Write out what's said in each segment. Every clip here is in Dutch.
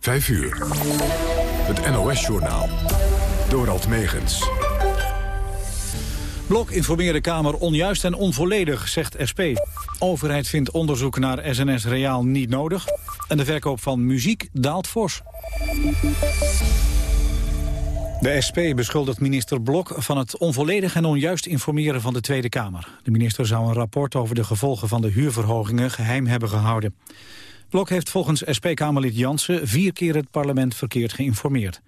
5 uur. Het NOS-journaal. Dorald Megens. Blok informeert de Kamer onjuist en onvolledig, zegt SP. Overheid vindt onderzoek naar SNS Reaal niet nodig. En de verkoop van muziek daalt fors. De SP beschuldigt minister Blok van het onvolledig en onjuist informeren van de Tweede Kamer. De minister zou een rapport over de gevolgen van de huurverhogingen geheim hebben gehouden. Blok heeft volgens SP-Kamerlid Jansen vier keer het parlement verkeerd geïnformeerd.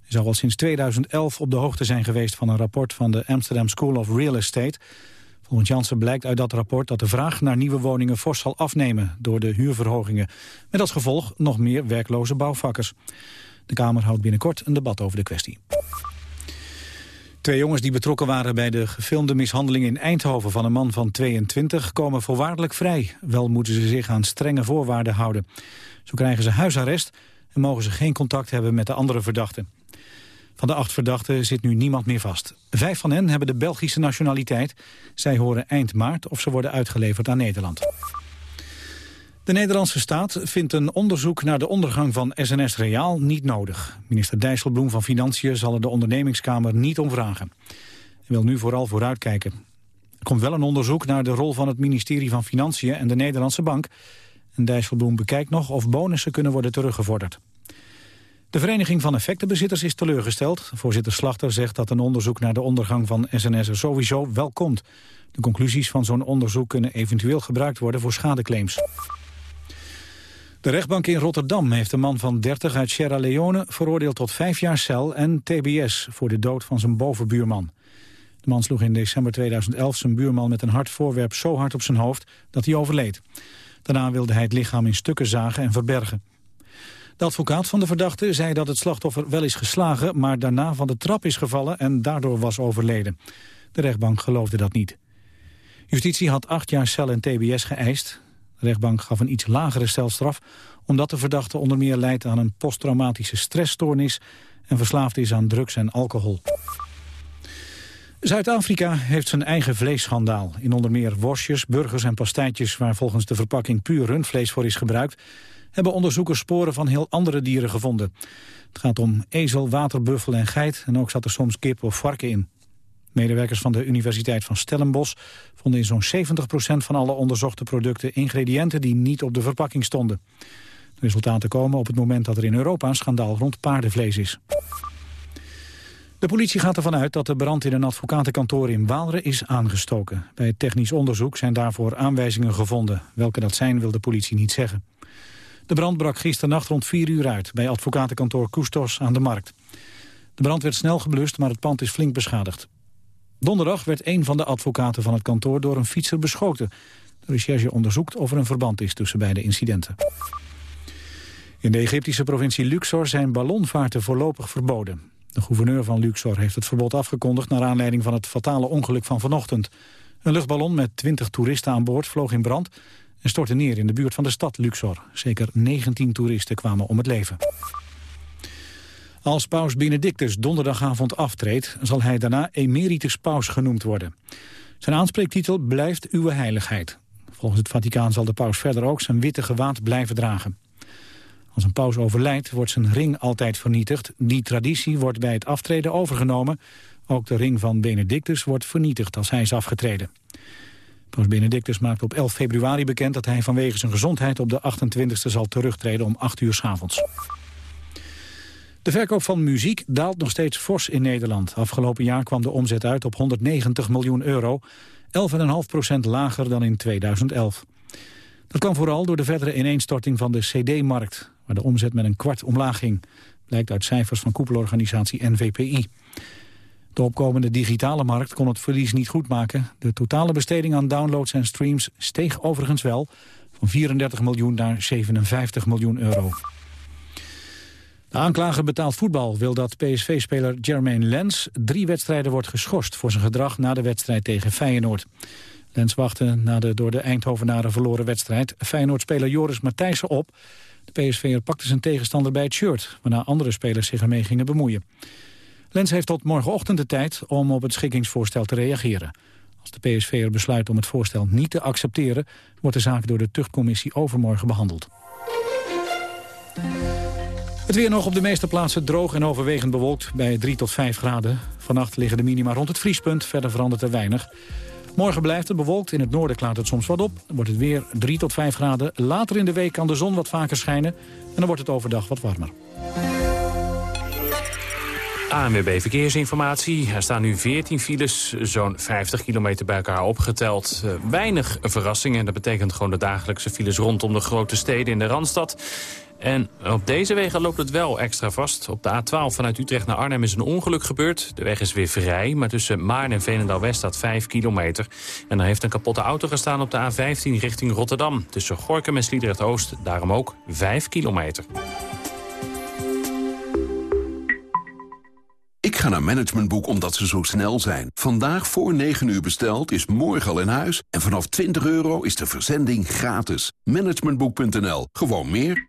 Hij zou al sinds 2011 op de hoogte zijn geweest van een rapport van de Amsterdam School of Real Estate. Volgens Jansen blijkt uit dat rapport dat de vraag naar nieuwe woningen fors zal afnemen door de huurverhogingen. Met als gevolg nog meer werkloze bouwvakkers. De Kamer houdt binnenkort een debat over de kwestie. Twee jongens die betrokken waren bij de gefilmde mishandeling in Eindhoven van een man van 22 komen voorwaardelijk vrij. Wel moeten ze zich aan strenge voorwaarden houden. Zo krijgen ze huisarrest en mogen ze geen contact hebben met de andere verdachten. Van de acht verdachten zit nu niemand meer vast. Vijf van hen hebben de Belgische nationaliteit. Zij horen eind maart of ze worden uitgeleverd aan Nederland. De Nederlandse staat vindt een onderzoek naar de ondergang van SNS Reaal niet nodig. Minister Dijsselbloem van Financiën zal er de ondernemingskamer niet om vragen. Hij wil nu vooral vooruitkijken. Er komt wel een onderzoek naar de rol van het ministerie van Financiën en de Nederlandse Bank. En Dijsselbloem bekijkt nog of bonussen kunnen worden teruggevorderd. De Vereniging van Effectenbezitters is teleurgesteld. Voorzitter Slachter zegt dat een onderzoek naar de ondergang van SNS er sowieso wel komt. De conclusies van zo'n onderzoek kunnen eventueel gebruikt worden voor schadeclaims. De rechtbank in Rotterdam heeft een man van 30 uit Sierra Leone veroordeeld tot vijf jaar cel en tbs voor de dood van zijn bovenbuurman. De man sloeg in december 2011 zijn buurman met een hard voorwerp zo hard op zijn hoofd dat hij overleed. Daarna wilde hij het lichaam in stukken zagen en verbergen. De advocaat van de verdachte zei dat het slachtoffer wel is geslagen... maar daarna van de trap is gevallen en daardoor was overleden. De rechtbank geloofde dat niet. Justitie had acht jaar cel en tbs geëist. De rechtbank gaf een iets lagere celstraf... omdat de verdachte onder meer leidt aan een posttraumatische stressstoornis... en verslaafd is aan drugs en alcohol. Zuid-Afrika heeft zijn eigen vleesschandaal. In onder meer worstjes, burgers en pastijtjes... waar volgens de verpakking puur rundvlees voor is gebruikt... hebben onderzoekers sporen van heel andere dieren gevonden. Het gaat om ezel, waterbuffel en geit... en ook zat er soms kip of varken in. Medewerkers van de Universiteit van Stellenbosch vonden in zo'n 70% van alle onderzochte producten ingrediënten die niet op de verpakking stonden. De resultaten komen op het moment dat er in Europa een schandaal rond paardenvlees is. De politie gaat ervan uit dat de brand in een advocatenkantoor in Waalre is aangestoken. Bij het technisch onderzoek zijn daarvoor aanwijzingen gevonden. Welke dat zijn wil de politie niet zeggen. De brand brak gisternacht rond 4 uur uit bij advocatenkantoor Kustos aan de Markt. De brand werd snel geblust, maar het pand is flink beschadigd. Donderdag werd een van de advocaten van het kantoor door een fietser beschoten. De recherche onderzoekt of er een verband is tussen beide incidenten. In de Egyptische provincie Luxor zijn ballonvaarten voorlopig verboden. De gouverneur van Luxor heeft het verbod afgekondigd... naar aanleiding van het fatale ongeluk van vanochtend. Een luchtballon met 20 toeristen aan boord vloog in brand... en stortte neer in de buurt van de stad Luxor. Zeker 19 toeristen kwamen om het leven. Als paus Benedictus donderdagavond aftreedt... zal hij daarna emeritus paus genoemd worden. Zijn aanspreektitel blijft uw heiligheid. Volgens het Vaticaan zal de paus verder ook zijn witte gewaad blijven dragen. Als een paus overlijdt, wordt zijn ring altijd vernietigd. Die traditie wordt bij het aftreden overgenomen. Ook de ring van Benedictus wordt vernietigd als hij is afgetreden. Paus Benedictus maakt op 11 februari bekend dat hij vanwege zijn gezondheid op de 28e zal terugtreden om 8 uur s avonds. De verkoop van muziek daalt nog steeds fors in Nederland. Afgelopen jaar kwam de omzet uit op 190 miljoen euro, 11,5% lager dan in 2011. Dat kwam vooral door de verdere ineenstorting van de cd-markt... waar de omzet met een kwart omlaag ging. Blijkt uit cijfers van koepelorganisatie NVPI. De opkomende digitale markt kon het verlies niet goedmaken. De totale besteding aan downloads en streams steeg overigens wel... van 34 miljoen naar 57 miljoen euro. De aanklager betaald voetbal wil dat PSV-speler Jermaine Lens drie wedstrijden wordt geschorst voor zijn gedrag na de wedstrijd tegen Feyenoord. Lens wachtte na de door de Eindhovenaren verloren wedstrijd Feyenoord-speler Joris Matthijssen op. De PSV'er pakte zijn tegenstander bij het shirt, waarna andere spelers zich ermee gingen bemoeien. Lens heeft tot morgenochtend de tijd om op het schikkingsvoorstel te reageren. Als de PSV'er besluit om het voorstel niet te accepteren... wordt de zaak door de tuchtcommissie overmorgen behandeld. Het weer nog op de meeste plaatsen droog en overwegend bewolkt bij 3 tot 5 graden. Vannacht liggen de minima rond het vriespunt, verder verandert er weinig. Morgen blijft het bewolkt, in het noorden klaart het soms wat op. Dan wordt het weer 3 tot 5 graden. Later in de week kan de zon wat vaker schijnen en dan wordt het overdag wat warmer. ANWB Verkeersinformatie. Er staan nu 14 files, zo'n 50 kilometer bij elkaar opgeteld. Uh, weinig verrassingen. Dat betekent gewoon de dagelijkse files rondom de grote steden in de Randstad. En op deze wegen loopt het wel extra vast. Op de A12 vanuit Utrecht naar Arnhem is een ongeluk gebeurd. De weg is weer vrij, maar tussen Maarn en Veenendaal-West staat 5 kilometer. En er heeft een kapotte auto gestaan op de A15 richting Rotterdam. Tussen Gorkum en Sliedrecht-Oost, daarom ook 5 kilometer. Ik ga naar Managementboek omdat ze zo snel zijn. Vandaag voor 9 uur besteld is morgen al in huis. En vanaf 20 euro is de verzending gratis. Managementboek.nl. Gewoon meer.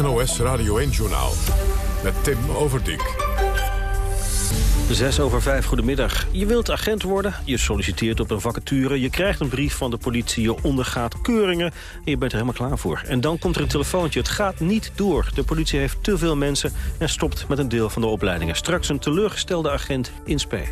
NOS Radio 1-journaal met Tim Overdijk. 6 over 5, goedemiddag. Je wilt agent worden, je solliciteert op een vacature... je krijgt een brief van de politie, je ondergaat keuringen... en je bent er helemaal klaar voor. En dan komt er een telefoontje, het gaat niet door. De politie heeft te veel mensen en stopt met een deel van de opleidingen. Straks een teleurgestelde agent in spe.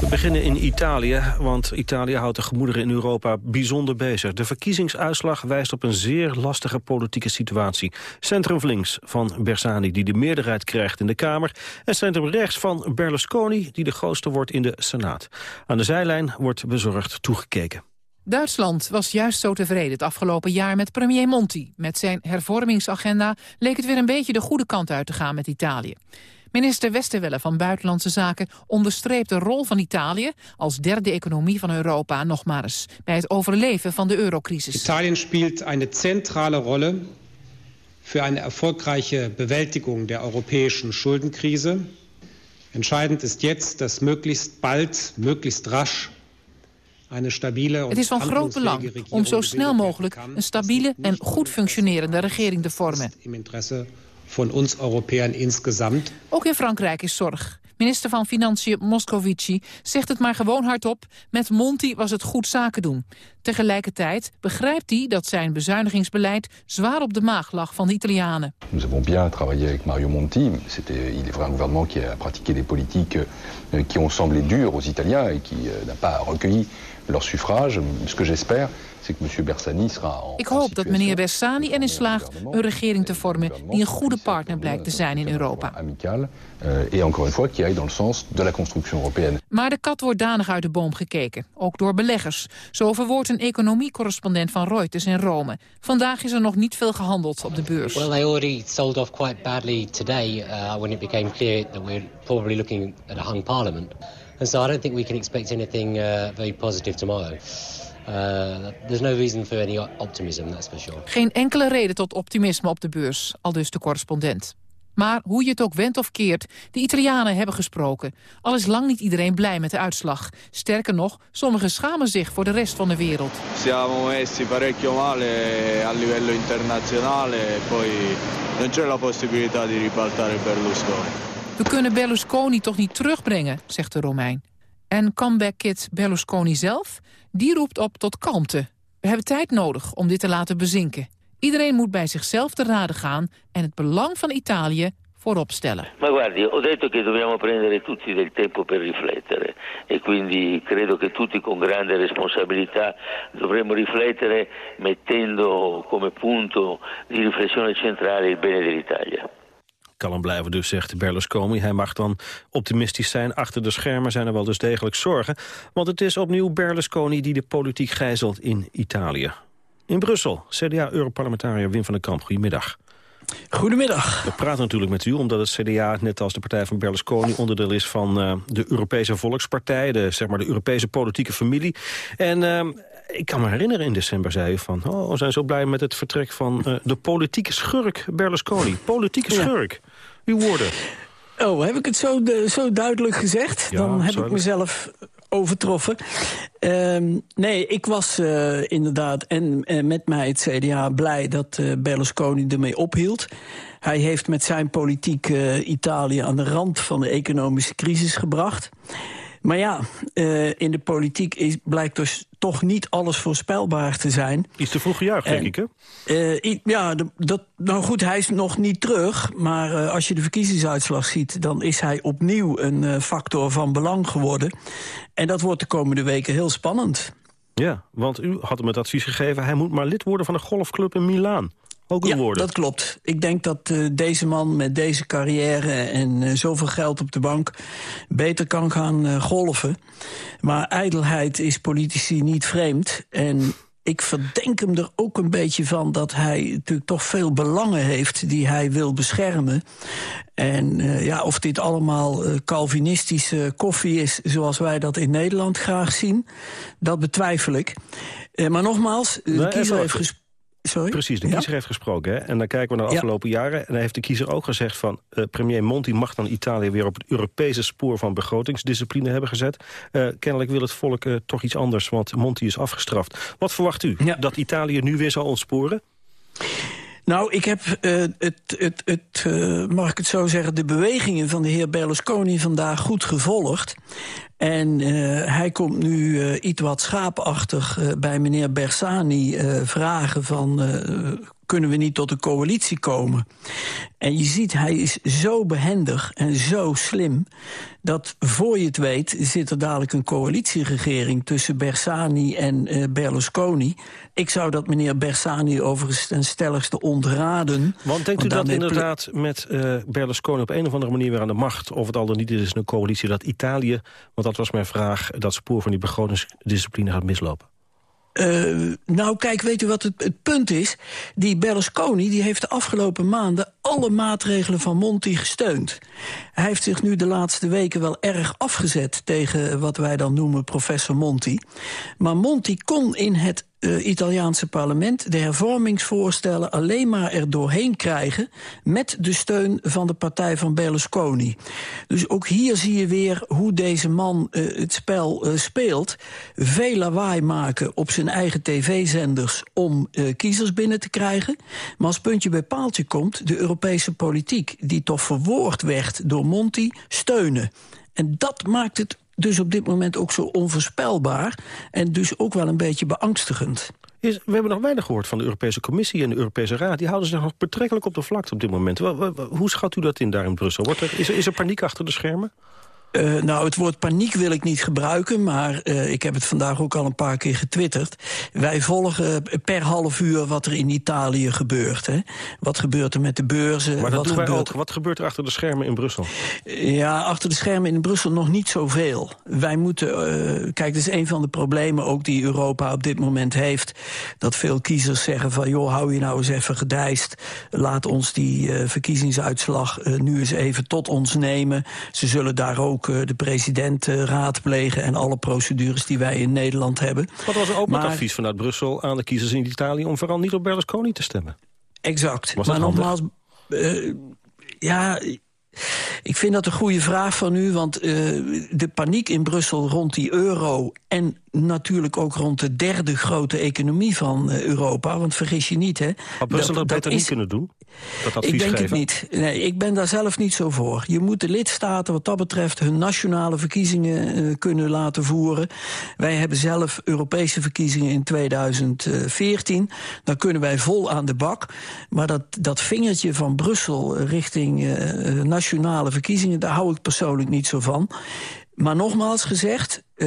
We beginnen in Italië, want Italië houdt de gemoederen in Europa bijzonder bezig. De verkiezingsuitslag wijst op een zeer lastige politieke situatie. Centrum links van Bersani, die de meerderheid krijgt in de Kamer... en centrum rechts van Berlusconi, die de grootste wordt in de Senaat. Aan de zijlijn wordt bezorgd toegekeken. Duitsland was juist zo tevreden het afgelopen jaar met premier Monti. Met zijn hervormingsagenda leek het weer een beetje de goede kant uit te gaan met Italië. Minister Westerwelle van Buitenlandse Zaken onderstreept de rol van Italië als derde economie van Europa nog maar eens bij het overleven van de eurocrisis. Italië speelt een centrale rol voor een erfolgreiche Bewältigung der europäischen Schuldenkrise. Entscheidend ist jetzt, dass möglichst bald, möglichst rasch het is van groot belang om zo snel mogelijk een stabiele en goed functionerende regering te vormen van ons Europeanen insgesamt. Ook in Frankrijk is zorg. Minister van Financiën Moscovici zegt het maar gewoon hardop. Met Monti was het goed zaken doen. Tegelijkertijd begrijpt hij dat zijn bezuinigingsbeleid zwaar op de maag lag van de Italianen. Nous avons bien travaillé avec Mario Monti. C'était, il est vrai un gouvernement qui a pratiqué des politiques euh, qui ont semblé dures aux Italiens et qui euh, n'a pas recueilli leur suffrage. Ce que j'espère, ik hoop dat meneer Bersani erin slaagt een regering te vormen... die een goede partner blijkt te zijn in Europa. Maar de kat wordt danig uit de boom gekeken, ook door beleggers. Zo verwoordt een economiecorrespondent van Reuters in Rome. Vandaag is er nog niet veel gehandeld op de beurs. Well, they already sold off quite badly today uh, when it became clear that we're probably looking at a hung parliament. And so I don't think we can expect anything uh, very positive tomorrow. Uh, there's no reason for any optimism, that's for sure. Geen enkele reden tot optimisme op de beurs, al dus de correspondent. Maar hoe je het ook wendt of keert, de Italianen hebben gesproken. Al is lang niet iedereen blij met de uitslag. Sterker nog, sommigen schamen zich voor de rest van de wereld. Siamo messi parecchio male a livello internazionale. Poi non c'è la possibilità di ribaltare Berlusconi. We kunnen Berlusconi toch niet terugbrengen, zegt de Romein. En comeback-kid Berlusconi zelf, die roept op tot kalmte. We hebben tijd nodig om dit te laten bezinken. Iedereen moet bij zichzelf te raden gaan en het belang van Italië voorop stellen. Ma guardi, ho detto che dobbiamo prendere tutti del tempo per riflettere e quindi credo che tutti con grande responsabilità dovremmo riflettere mettendo come punto di riflessione centrale il bene dell'Italia kalm blijven dus, zegt Berlusconi. Hij mag dan optimistisch zijn. Achter de schermen zijn er wel dus degelijk zorgen. Want het is opnieuw Berlusconi die de politiek gijzelt in Italië. In Brussel, CDA-europarlementariër Wim van den Kamp. Goedemiddag. Goedemiddag. We praten natuurlijk met u omdat het CDA, net als de partij van Berlusconi... onderdeel is van uh, de Europese Volkspartij, de, zeg maar de Europese politieke familie. En uh, ik kan me herinneren in december zei u van... oh, we zijn zo blij met het vertrek van uh, de politieke schurk Berlusconi. Politieke schurk. Uw woorden. Oh, heb ik het zo, de, zo duidelijk gezegd? Ja, Dan heb ik mezelf overtroffen. Ehm, nee, ik was eh, inderdaad en eh, met mij het CDA blij dat eh, Berlusconi ermee ophield. Hij heeft met zijn politiek eh, Italië aan de rand van de economische crisis gebracht. Maar ja, eh, in de politiek is, blijkt dus toch niet alles voorspelbaar te zijn. Iets te vroeg gejuicht, denk En- ik, hè? Eh, ja, dat, nou goed, hij is nog niet terug. Maar eh, als je de verkiezingsuitslag ziet... dan is hij opnieuw een factor van belang geworden. En dat wordt de komende weken heel spannend. Ja, want u had hem het advies gegeven... hij moet maar lid worden van een golfclub in Milaan. Ook ja, woorden. dat klopt. Ik denk dat eh, deze man met deze carrière en eh, zoveel geld op de bank... beter kan gaan eh, golven. Maar ijdelheid is politici niet vreemd. En ik verdenk hem er ook een beetje van dat hij natuurlijk toch veel belangen heeft... die hij wil beschermen. En ja, of dit allemaal Calvinistische koffie is... zoals wij dat in Nederland graag zien, dat betwijfel ik. Maar nogmaals, de Nee, kiezer heeft gesproken... Sorry? Precies, de Ja? kiezer heeft gesproken. Hè? En dan kijken we naar de Ja. afgelopen jaren. En dan heeft de kiezer ook gezegd van... eh, premier Monti mag dan Italië weer op het Europese spoor van begrotingsdiscipline hebben gezet. Eh, kennelijk wil het volk eh, toch iets anders, want Monti is afgestraft. Wat verwacht u? Dat Italië nu weer zal ontsporen? Nou, ik heb eh, het, het, het eh, mag ik het zo zeggen, de bewegingen van de heer Berlusconi vandaag goed gevolgd. En eh, hij komt nu iets wat schaapachtig bij meneer Bersani vragen van... kunnen we niet tot een coalitie komen? En je ziet, hij is zo behendig en zo slim... dat voor je het weet zit er dadelijk een coalitieregering... tussen Bersani en eh, Berlusconi. Ik zou dat meneer Bersani overigens ten stelligste ontraden. Want denkt u dat inderdaad met eh, Berlusconi op een of andere manier weer aan de macht... of het al dan niet is een coalitie, dat Italië... want dat was mijn vraag, dat spoor van die begrotingsdiscipline gaat mislopen? Eh, nou, kijk, weet u wat het, het punt is? Die Berlusconi die heeft de afgelopen maanden alle maatregelen van Monti gesteund. Hij heeft zich nu de laatste weken wel erg afgezet tegen wat wij dan noemen professor Monti. Maar Monti kon in het eh, Italiaanse parlement de hervormingsvoorstellen alleen maar er doorheen krijgen met de steun van de partij van Berlusconi. Dus ook hier zie je weer hoe deze man eh, het spel eh, speelt. Veel lawaai maken op zijn eigen tv-zenders om kiezers binnen te krijgen. Maar als puntje bij paaltje komt, de Europese politiek die toch verwoord werd door Monti, steunen. En dat maakt het dus op dit moment ook zo onvoorspelbaar en dus ook wel een beetje beangstigend. Is, we hebben nog weinig gehoord van de Europese Commissie en de Europese Raad. Die houden zich nog betrekkelijk op de vlakte op dit moment. Hoe schat u dat in daar in Brussel? Wordt er, is, er, is er paniek achter de schermen? Eh, nou, het woord paniek wil ik niet gebruiken, maar eh, ik heb het vandaag ook al een paar keer getwitterd. Wij volgen per half uur wat er in Italië gebeurt. Hè. Wat gebeurt er met de beurzen? Maar wat gebeurt. Wat gebeurt er achter de schermen in Brussel? Ja, achter de schermen in Brussel nog niet zoveel. Wij moeten, eh, kijk, dat is een van de problemen ook die Europa op dit moment heeft. Dat veel kiezers zeggen van, joh, hou je nou eens even gedijst. Laat ons die verkiezingsuitslag nu eens even tot ons nemen. Ze zullen daar ook eh, de president eh, raadplegen en alle procedures die wij in Nederland hebben. Wat was ook Maar- advies vanuit Brussel aan de kiezers in Italië... om vooral niet op Berlusconi te stemmen? Exact. Was maar nogmaals, eh, ja, ik vind dat een goede vraag van u. Want de paniek in Brussel rond die euro... en natuurlijk ook rond de derde grote economie van eh, Europa... want vergis je niet, hè. Had Brussel dat, beter is- niet kunnen doen? Dat advies ik denk geven? het niet. Nee, ik ben daar zelf niet zo voor. Je moet de lidstaten wat dat betreft hun nationale verkiezingen eh, kunnen laten voeren. Wij hebben zelf Europese verkiezingen in 2014. Dan kunnen wij vol aan de bak. Maar dat, dat vingertje van Brussel eh, richting nationale verkiezingen... daar hou ik persoonlijk niet zo van. Maar nogmaals gezegd, eh,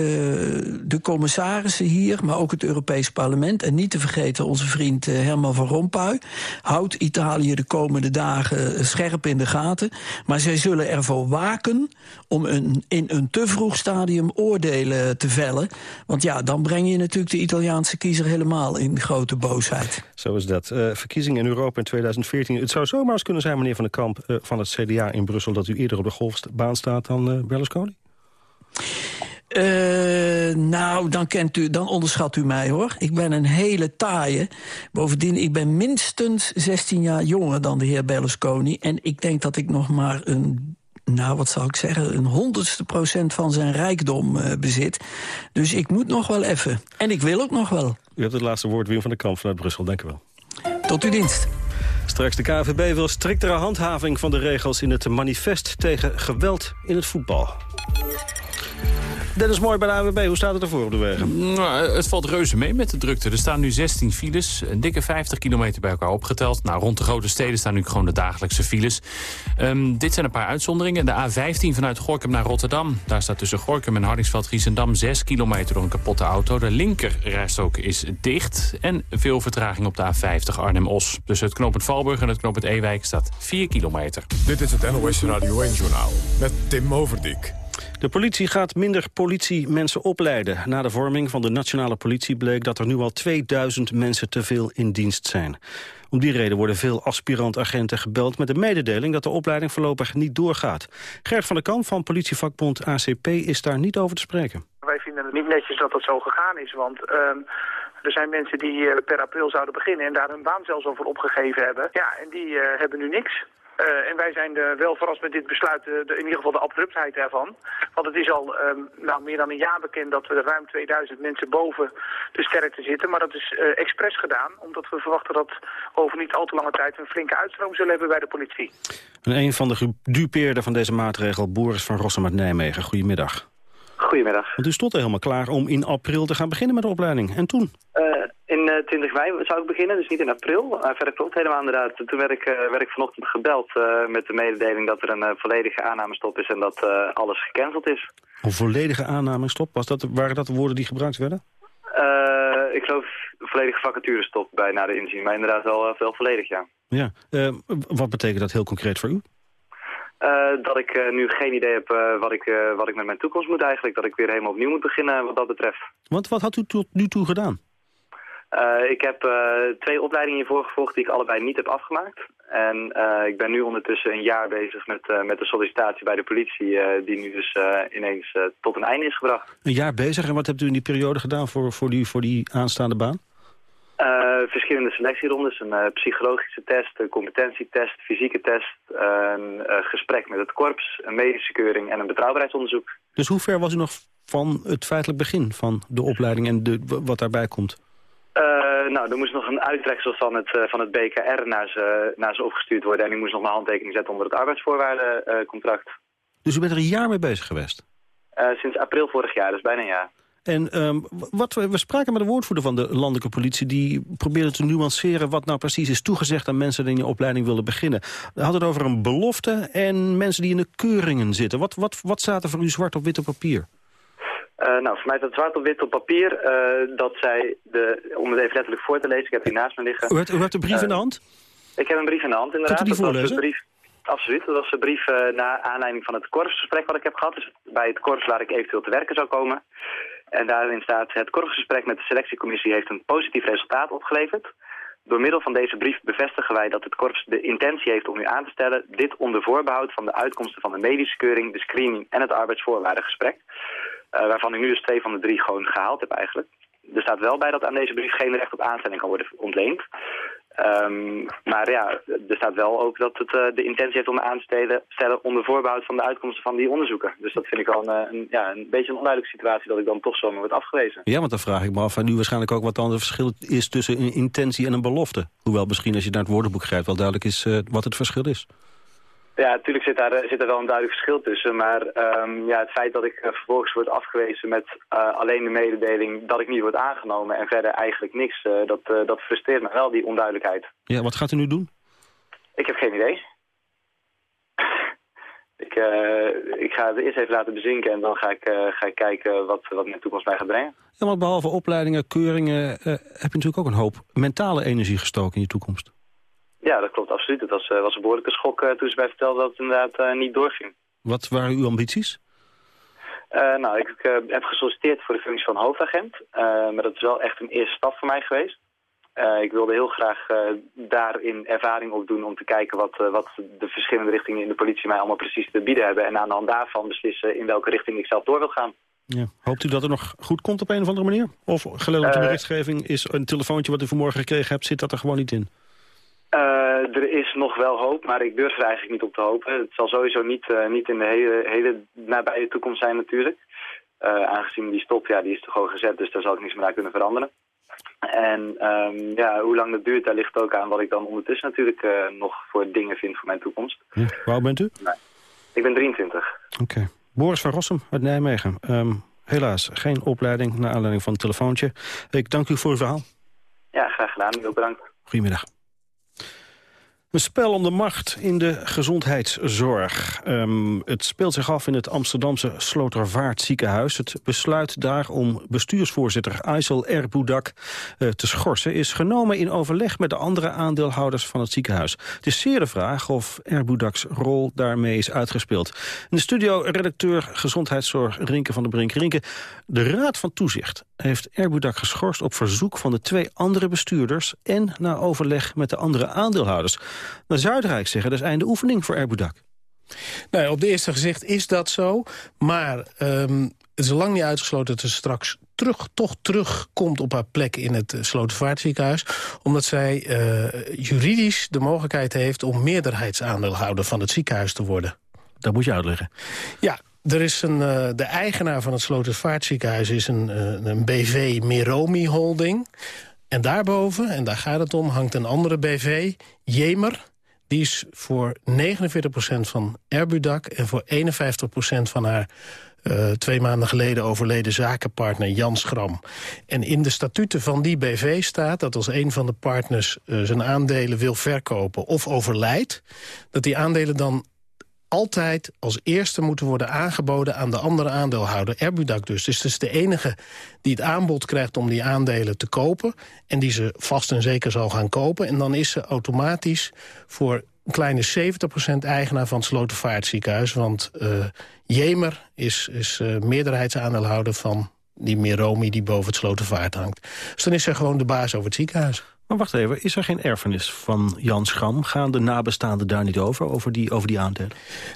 de commissarissen hier, maar ook het Europees Parlement... en niet te vergeten onze vriend eh, Herman van Rompuy... houdt Italië de komende dagen eh, scherp in de gaten. Maar zij zullen ervoor waken om een, in een te vroeg stadium oordelen te vellen. Want ja, dan breng je natuurlijk de Italiaanse kiezer helemaal in grote boosheid. Zo is dat. Verkiezingen in Europa in 2014. Het zou zomaar eens kunnen zijn, meneer Van den Kamp... van het CDA in Brussel... dat u eerder op de golfbaan staat dan Berlusconi? Uh, nou, dan, kent u, dan onderschat u mij, hoor. Ik ben een hele taaie. Bovendien, ik ben minstens 16 jaar jonger dan de heer Berlusconi. En ik denk dat ik nog maar een nou, wat zal ik zeggen, een honderdste procent van zijn rijkdom uh, bezit. Dus ik moet nog wel even. En ik wil ook nog wel. U hebt het laatste woord, Wim van der Kamp vanuit Brussel. Dank u wel. Tot uw dienst. Straks de KVB wil striktere handhaving van de regels in het manifest tegen geweld in het voetbal. Dennis Mooi bij de AWB, hoe staat het ervoor op de wegen? Nou, het valt reuze mee met de drukte. Er staan nu 16 files, een dikke 50 kilometer bij elkaar opgeteld. Nou, rond de grote steden staan nu gewoon de dagelijkse files. Um, dit zijn een paar uitzonderingen. De A15 vanuit Gorkum naar Rotterdam. Daar staat tussen Gorkum en Hardingsveld-Giessendam 6 kilometer door een kapotte auto. De linkerrijstrook is dicht. En veel vertraging op de A50 Arnhem-Os. Tussen het knooppunt Valburg en het knooppunt Ewijk staat 4 kilometer. Dit is het NOS Radio 1-journaal met Tim Overdijk. De politie gaat minder politiemensen opleiden. Na de vorming van de nationale politie bleek dat er nu al 2000 mensen te veel in dienst zijn. Om die reden worden veel aspirant-agenten gebeld met de mededeling dat de opleiding voorlopig niet doorgaat. Gert van der Kamp van politievakbond ACP is daar niet over te spreken. Wij vinden het niet netjes dat het zo gegaan is, want... Uh... Er zijn mensen die eh, per april zouden beginnen en daar hun baan zelfs over opgegeven hebben. Ja, en die uh, hebben nu niks. Uh, en wij zijn de, wel verrast met dit besluit, de, de, in ieder geval de abruptheid ervan. Want het is al um, nou, meer dan een jaar bekend dat we ruim 2000 mensen boven de sterkte zitten. Maar dat is uh, expres gedaan, omdat we verwachten dat over niet al te lange tijd een flinke uitstroom zullen hebben bij de politie. En een van de gedupeerden van deze maatregel, Boris van Rossum uit Nijmegen. Goedemiddag. Goedemiddag. Want u stond er helemaal klaar om in april te gaan beginnen met de opleiding. En toen? Uh, in uh, 20 mei zou ik beginnen, dus niet in april. Uh, verder klopt helemaal inderdaad. Toen werd ik, uh, werd ik vanochtend gebeld met de mededeling dat er een volledige aannamestop is en dat alles gecanceld is. Een volledige aannamestop? Was dat, waren dat de woorden die gebruikt werden? ik geloof volledige vacaturestop bij na de inzien, maar inderdaad wel, wel volledig, ja. Ja, wat betekent dat heel concreet voor u? Uh, dat ik uh, nu geen idee heb uh, wat, ik, wat ik met mijn toekomst moet eigenlijk. Dat ik weer helemaal opnieuw moet beginnen wat dat betreft. Want wat had u tot nu toe gedaan? Ik heb twee opleidingen hiervoor gevolgd die ik allebei niet heb afgemaakt. En ik ben nu ondertussen een jaar bezig met, met de sollicitatie bij de politie... die nu dus ineens tot een einde is gebracht. Een jaar bezig en wat hebt u in die periode gedaan voor, voor, die, voor die aanstaande baan? Verschillende selectierondes, een psychologische test, een competentietest, fysieke test, een gesprek met het korps, een medische keuring en een betrouwbaarheidsonderzoek. Dus hoe ver was u nog van het feitelijk begin van de opleiding en de, wat daarbij komt? Nou, er moest nog een uittreksel van het, van het BKR naar ze, naar ze opgestuurd worden en ik moest nog mijn handtekening zetten onder het arbeidsvoorwaardencontract. dus u bent er een jaar mee bezig geweest? sinds april vorig jaar, dus bijna een jaar. En um, wat, we spraken met de woordvoerder van de landelijke politie... die probeerde te nuanceren wat nou precies is toegezegd... aan mensen die in je opleiding wilden beginnen. We hadden het over een belofte en mensen die in de keuringen zitten. Wat, wat, wat staat er voor u zwart op wit op papier? Uh, nou, voor mij staat zwart op wit op papier uh, dat zij, de, om het even letterlijk voor te lezen, ik heb die naast me liggen. U hebt, u hebt een brief uh, in de hand? Ik heb een brief in de hand, inderdaad. Kunt u die voorlezen? brief, absoluut, dat was een brief naar aanleiding van het korpsgesprek wat ik heb gehad. Dus bij het korps waar ik eventueel te werken zou komen. En daarin staat, het korpsgesprek met de selectiecommissie heeft een positief resultaat opgeleverd. Door middel van deze brief bevestigen wij dat het korps de intentie heeft om u aan te stellen... dit onder voorbehoud van de uitkomsten van de medische keuring, de screening en het arbeidsvoorwaardengesprek. Uh, waarvan ik nu dus twee van de drie gewoon gehaald heb eigenlijk. Er staat wel bij dat aan deze brief geen recht op aanstelling kan worden ontleend. Um, maar ja, er staat wel ook dat het uh, de intentie heeft om aan te stellen onder voorbehoud van de uitkomsten van die onderzoeken. Dus dat vind ik al een, een, ja, een beetje een onduidelijke situatie dat ik dan toch zomaar word afgewezen. Ja, want dan vraag ik me af en nu waarschijnlijk ook wat dan het verschil is tussen een intentie en een belofte. Hoewel misschien als je naar het woordenboek grijpt wel duidelijk is wat het verschil is. Ja, natuurlijk zit daar, zit er wel een duidelijk verschil tussen. Maar um, ja, het feit dat ik uh, vervolgens word afgewezen met uh, alleen de mededeling dat ik niet word aangenomen en verder eigenlijk niks, uh, dat, dat frustreert me wel, die onduidelijkheid. Ja, wat gaat u nu doen? Ik heb geen idee. ik, ik ga het eerst even laten bezinken en dan ga ik, ga ik kijken wat, wat mijn toekomst mij gaat brengen. Ja, want behalve opleidingen, keuringen, heb je natuurlijk ook een hoop mentale energie gestoken in je toekomst. Ja, dat klopt absoluut. Het was, uh, was een behoorlijke schok uh, toen ze mij vertelde dat het inderdaad uh, niet doorging. Wat waren uw ambities? nou, ik heb gesolliciteerd voor de functie van hoofdagent. maar dat is wel echt een eerste stap voor mij geweest. ik wilde heel graag daarin ervaring opdoen om te kijken wat, wat de verschillende richtingen in de politie mij allemaal precies te bieden hebben. En aan de hand daarvan beslissen in welke richting ik zelf door wil gaan. Ja. Hoopt u dat het nog goed komt op een of andere manier? Of gelet op de Eh, berichtgeving is een telefoontje wat u vanmorgen gekregen hebt... zit dat er gewoon niet in? Eh, er is nog wel hoop, maar ik durf er eigenlijk niet op te hopen. Het zal sowieso niet, eh, niet in de hele, hele nabije toekomst zijn natuurlijk. Eh, aangezien die stop, ja, die is toch gewoon gezet, dus daar zal ik niks meer aan kunnen veranderen. En ehm, ja, hoe lang dat duurt, daar ligt ook aan wat ik dan ondertussen natuurlijk nog voor dingen vind voor mijn toekomst. Ja. Hoe oud bent u? Ik ben 23. Oké. Boris van Rossum uit Nijmegen. Ehm, helaas, geen opleiding naar aanleiding van het telefoontje. Ik dank u voor uw verhaal. Ja, graag gedaan. Heel bedankt. Goedemiddag. Een spel om de macht in de gezondheidszorg. Ehm, het speelt zich af in het Amsterdamse Slotervaart ziekenhuis. Het besluit daar om bestuursvoorzitter Aysel Erboudak uh, te schorsen... is genomen in overleg met de andere aandeelhouders van het ziekenhuis. Het is zeer de vraag of Erboudaks rol daarmee is uitgespeeld. In de studio redacteur gezondheidszorg Rinke van der Brink. Rinke, de Raad van Toezicht heeft Erboudak geschorst... op verzoek van de twee andere bestuurders... en na overleg met de andere aandeelhouders... Naar Zuidrijk zeggen, dat is einde oefening voor Erboudak. Nou ja, op de eerste gezicht is dat zo. Maar um, het is lang niet uitgesloten dat ze straks terug, toch terugkomt op haar plek in het uh, Slotervaartziekenhuis. Omdat zij uh, juridisch de mogelijkheid heeft om meerderheidsaandeelhouder van het ziekenhuis te worden. Dat moet je uitleggen. Ja, er is een, uh, de eigenaar van het Slotervaartziekenhuis is een, een BV Meromi Holding. En daarboven, en daar gaat het om, hangt een andere BV, Jemer. Die is voor 49% van Erbudak en voor 51% van haar uh, twee maanden geleden overleden zakenpartner Jan Schram. En in de statuten van die BV staat dat als een van de partners zijn aandelen wil verkopen of overlijdt, dat die aandelen dan altijd als eerste moeten worden aangeboden aan de andere aandeelhouder, Erbudak dus. Dus het is de enige die het aanbod krijgt om die aandelen te kopen... en die ze vast en zeker zal gaan kopen. En dan is ze automatisch voor een kleine 70% eigenaar van het Slotervaartziekenhuis. Want uh, Jemer is, is uh, meerderheidsaandeelhouder van die Meromi die boven het Slotervaart hangt. Dus dan is ze gewoon de baas over het ziekenhuis. Maar wacht even, is er geen erfenis van Jan Schram? Gaan de nabestaanden daar niet over, over die, over die aandelen?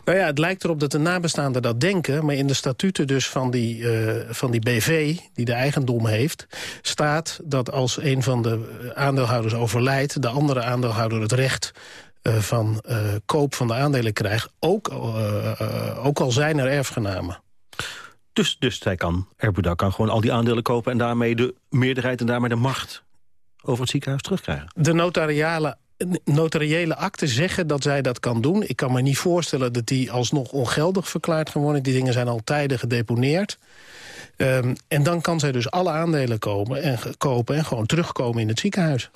Nou ja, het lijkt erop dat de nabestaanden dat denken... maar in de statuten dus van die, uh, van die BV, die de eigendom heeft... staat dat als een van de aandeelhouders overlijdt... de andere aandeelhouder het recht uh, van uh, koop van de aandelen krijgt... Ook, ook al zijn er erfgenamen. Dus, dus zij kan, Erboudak kan gewoon al die aandelen kopen... en daarmee de meerderheid en daarmee de macht over het ziekenhuis terugkrijgen. De notariale notariële akten zeggen dat zij dat kan doen. Ik kan me niet voorstellen dat die alsnog ongeldig verklaard gaan worden. Die dingen zijn al tijden gedeponeerd. Um, en dan kan zij dus alle aandelen komen en kopen en gewoon terugkomen in het ziekenhuis.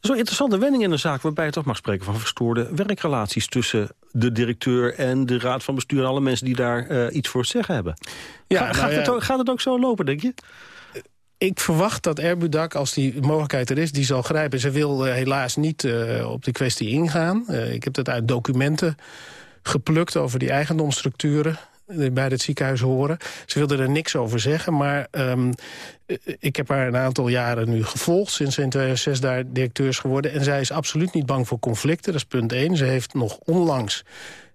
Zo'n interessante wending in een zaak waarbij je toch mag spreken van verstoorde werkrelaties tussen de directeur en de raad van bestuur en alle mensen die daar uh, iets voor te zeggen hebben. Ja, Ga, nou gaat, ja. het ook, gaat het ook zo lopen, denk je? Ik verwacht dat Erbudak, als die mogelijkheid er is, die zal grijpen. Ze wil uh, helaas niet uh, op die kwestie ingaan. Uh, ik heb dat uit documenten geplukt over die eigendomsstructuren die bij het ziekenhuis horen. Ze wilde er niks over zeggen, maar um, ik heb haar een aantal jaren nu gevolgd. Sinds ze in 2006 daar directeur is geworden. En zij is absoluut niet bang voor conflicten, dat is punt 1. Ze heeft nog onlangs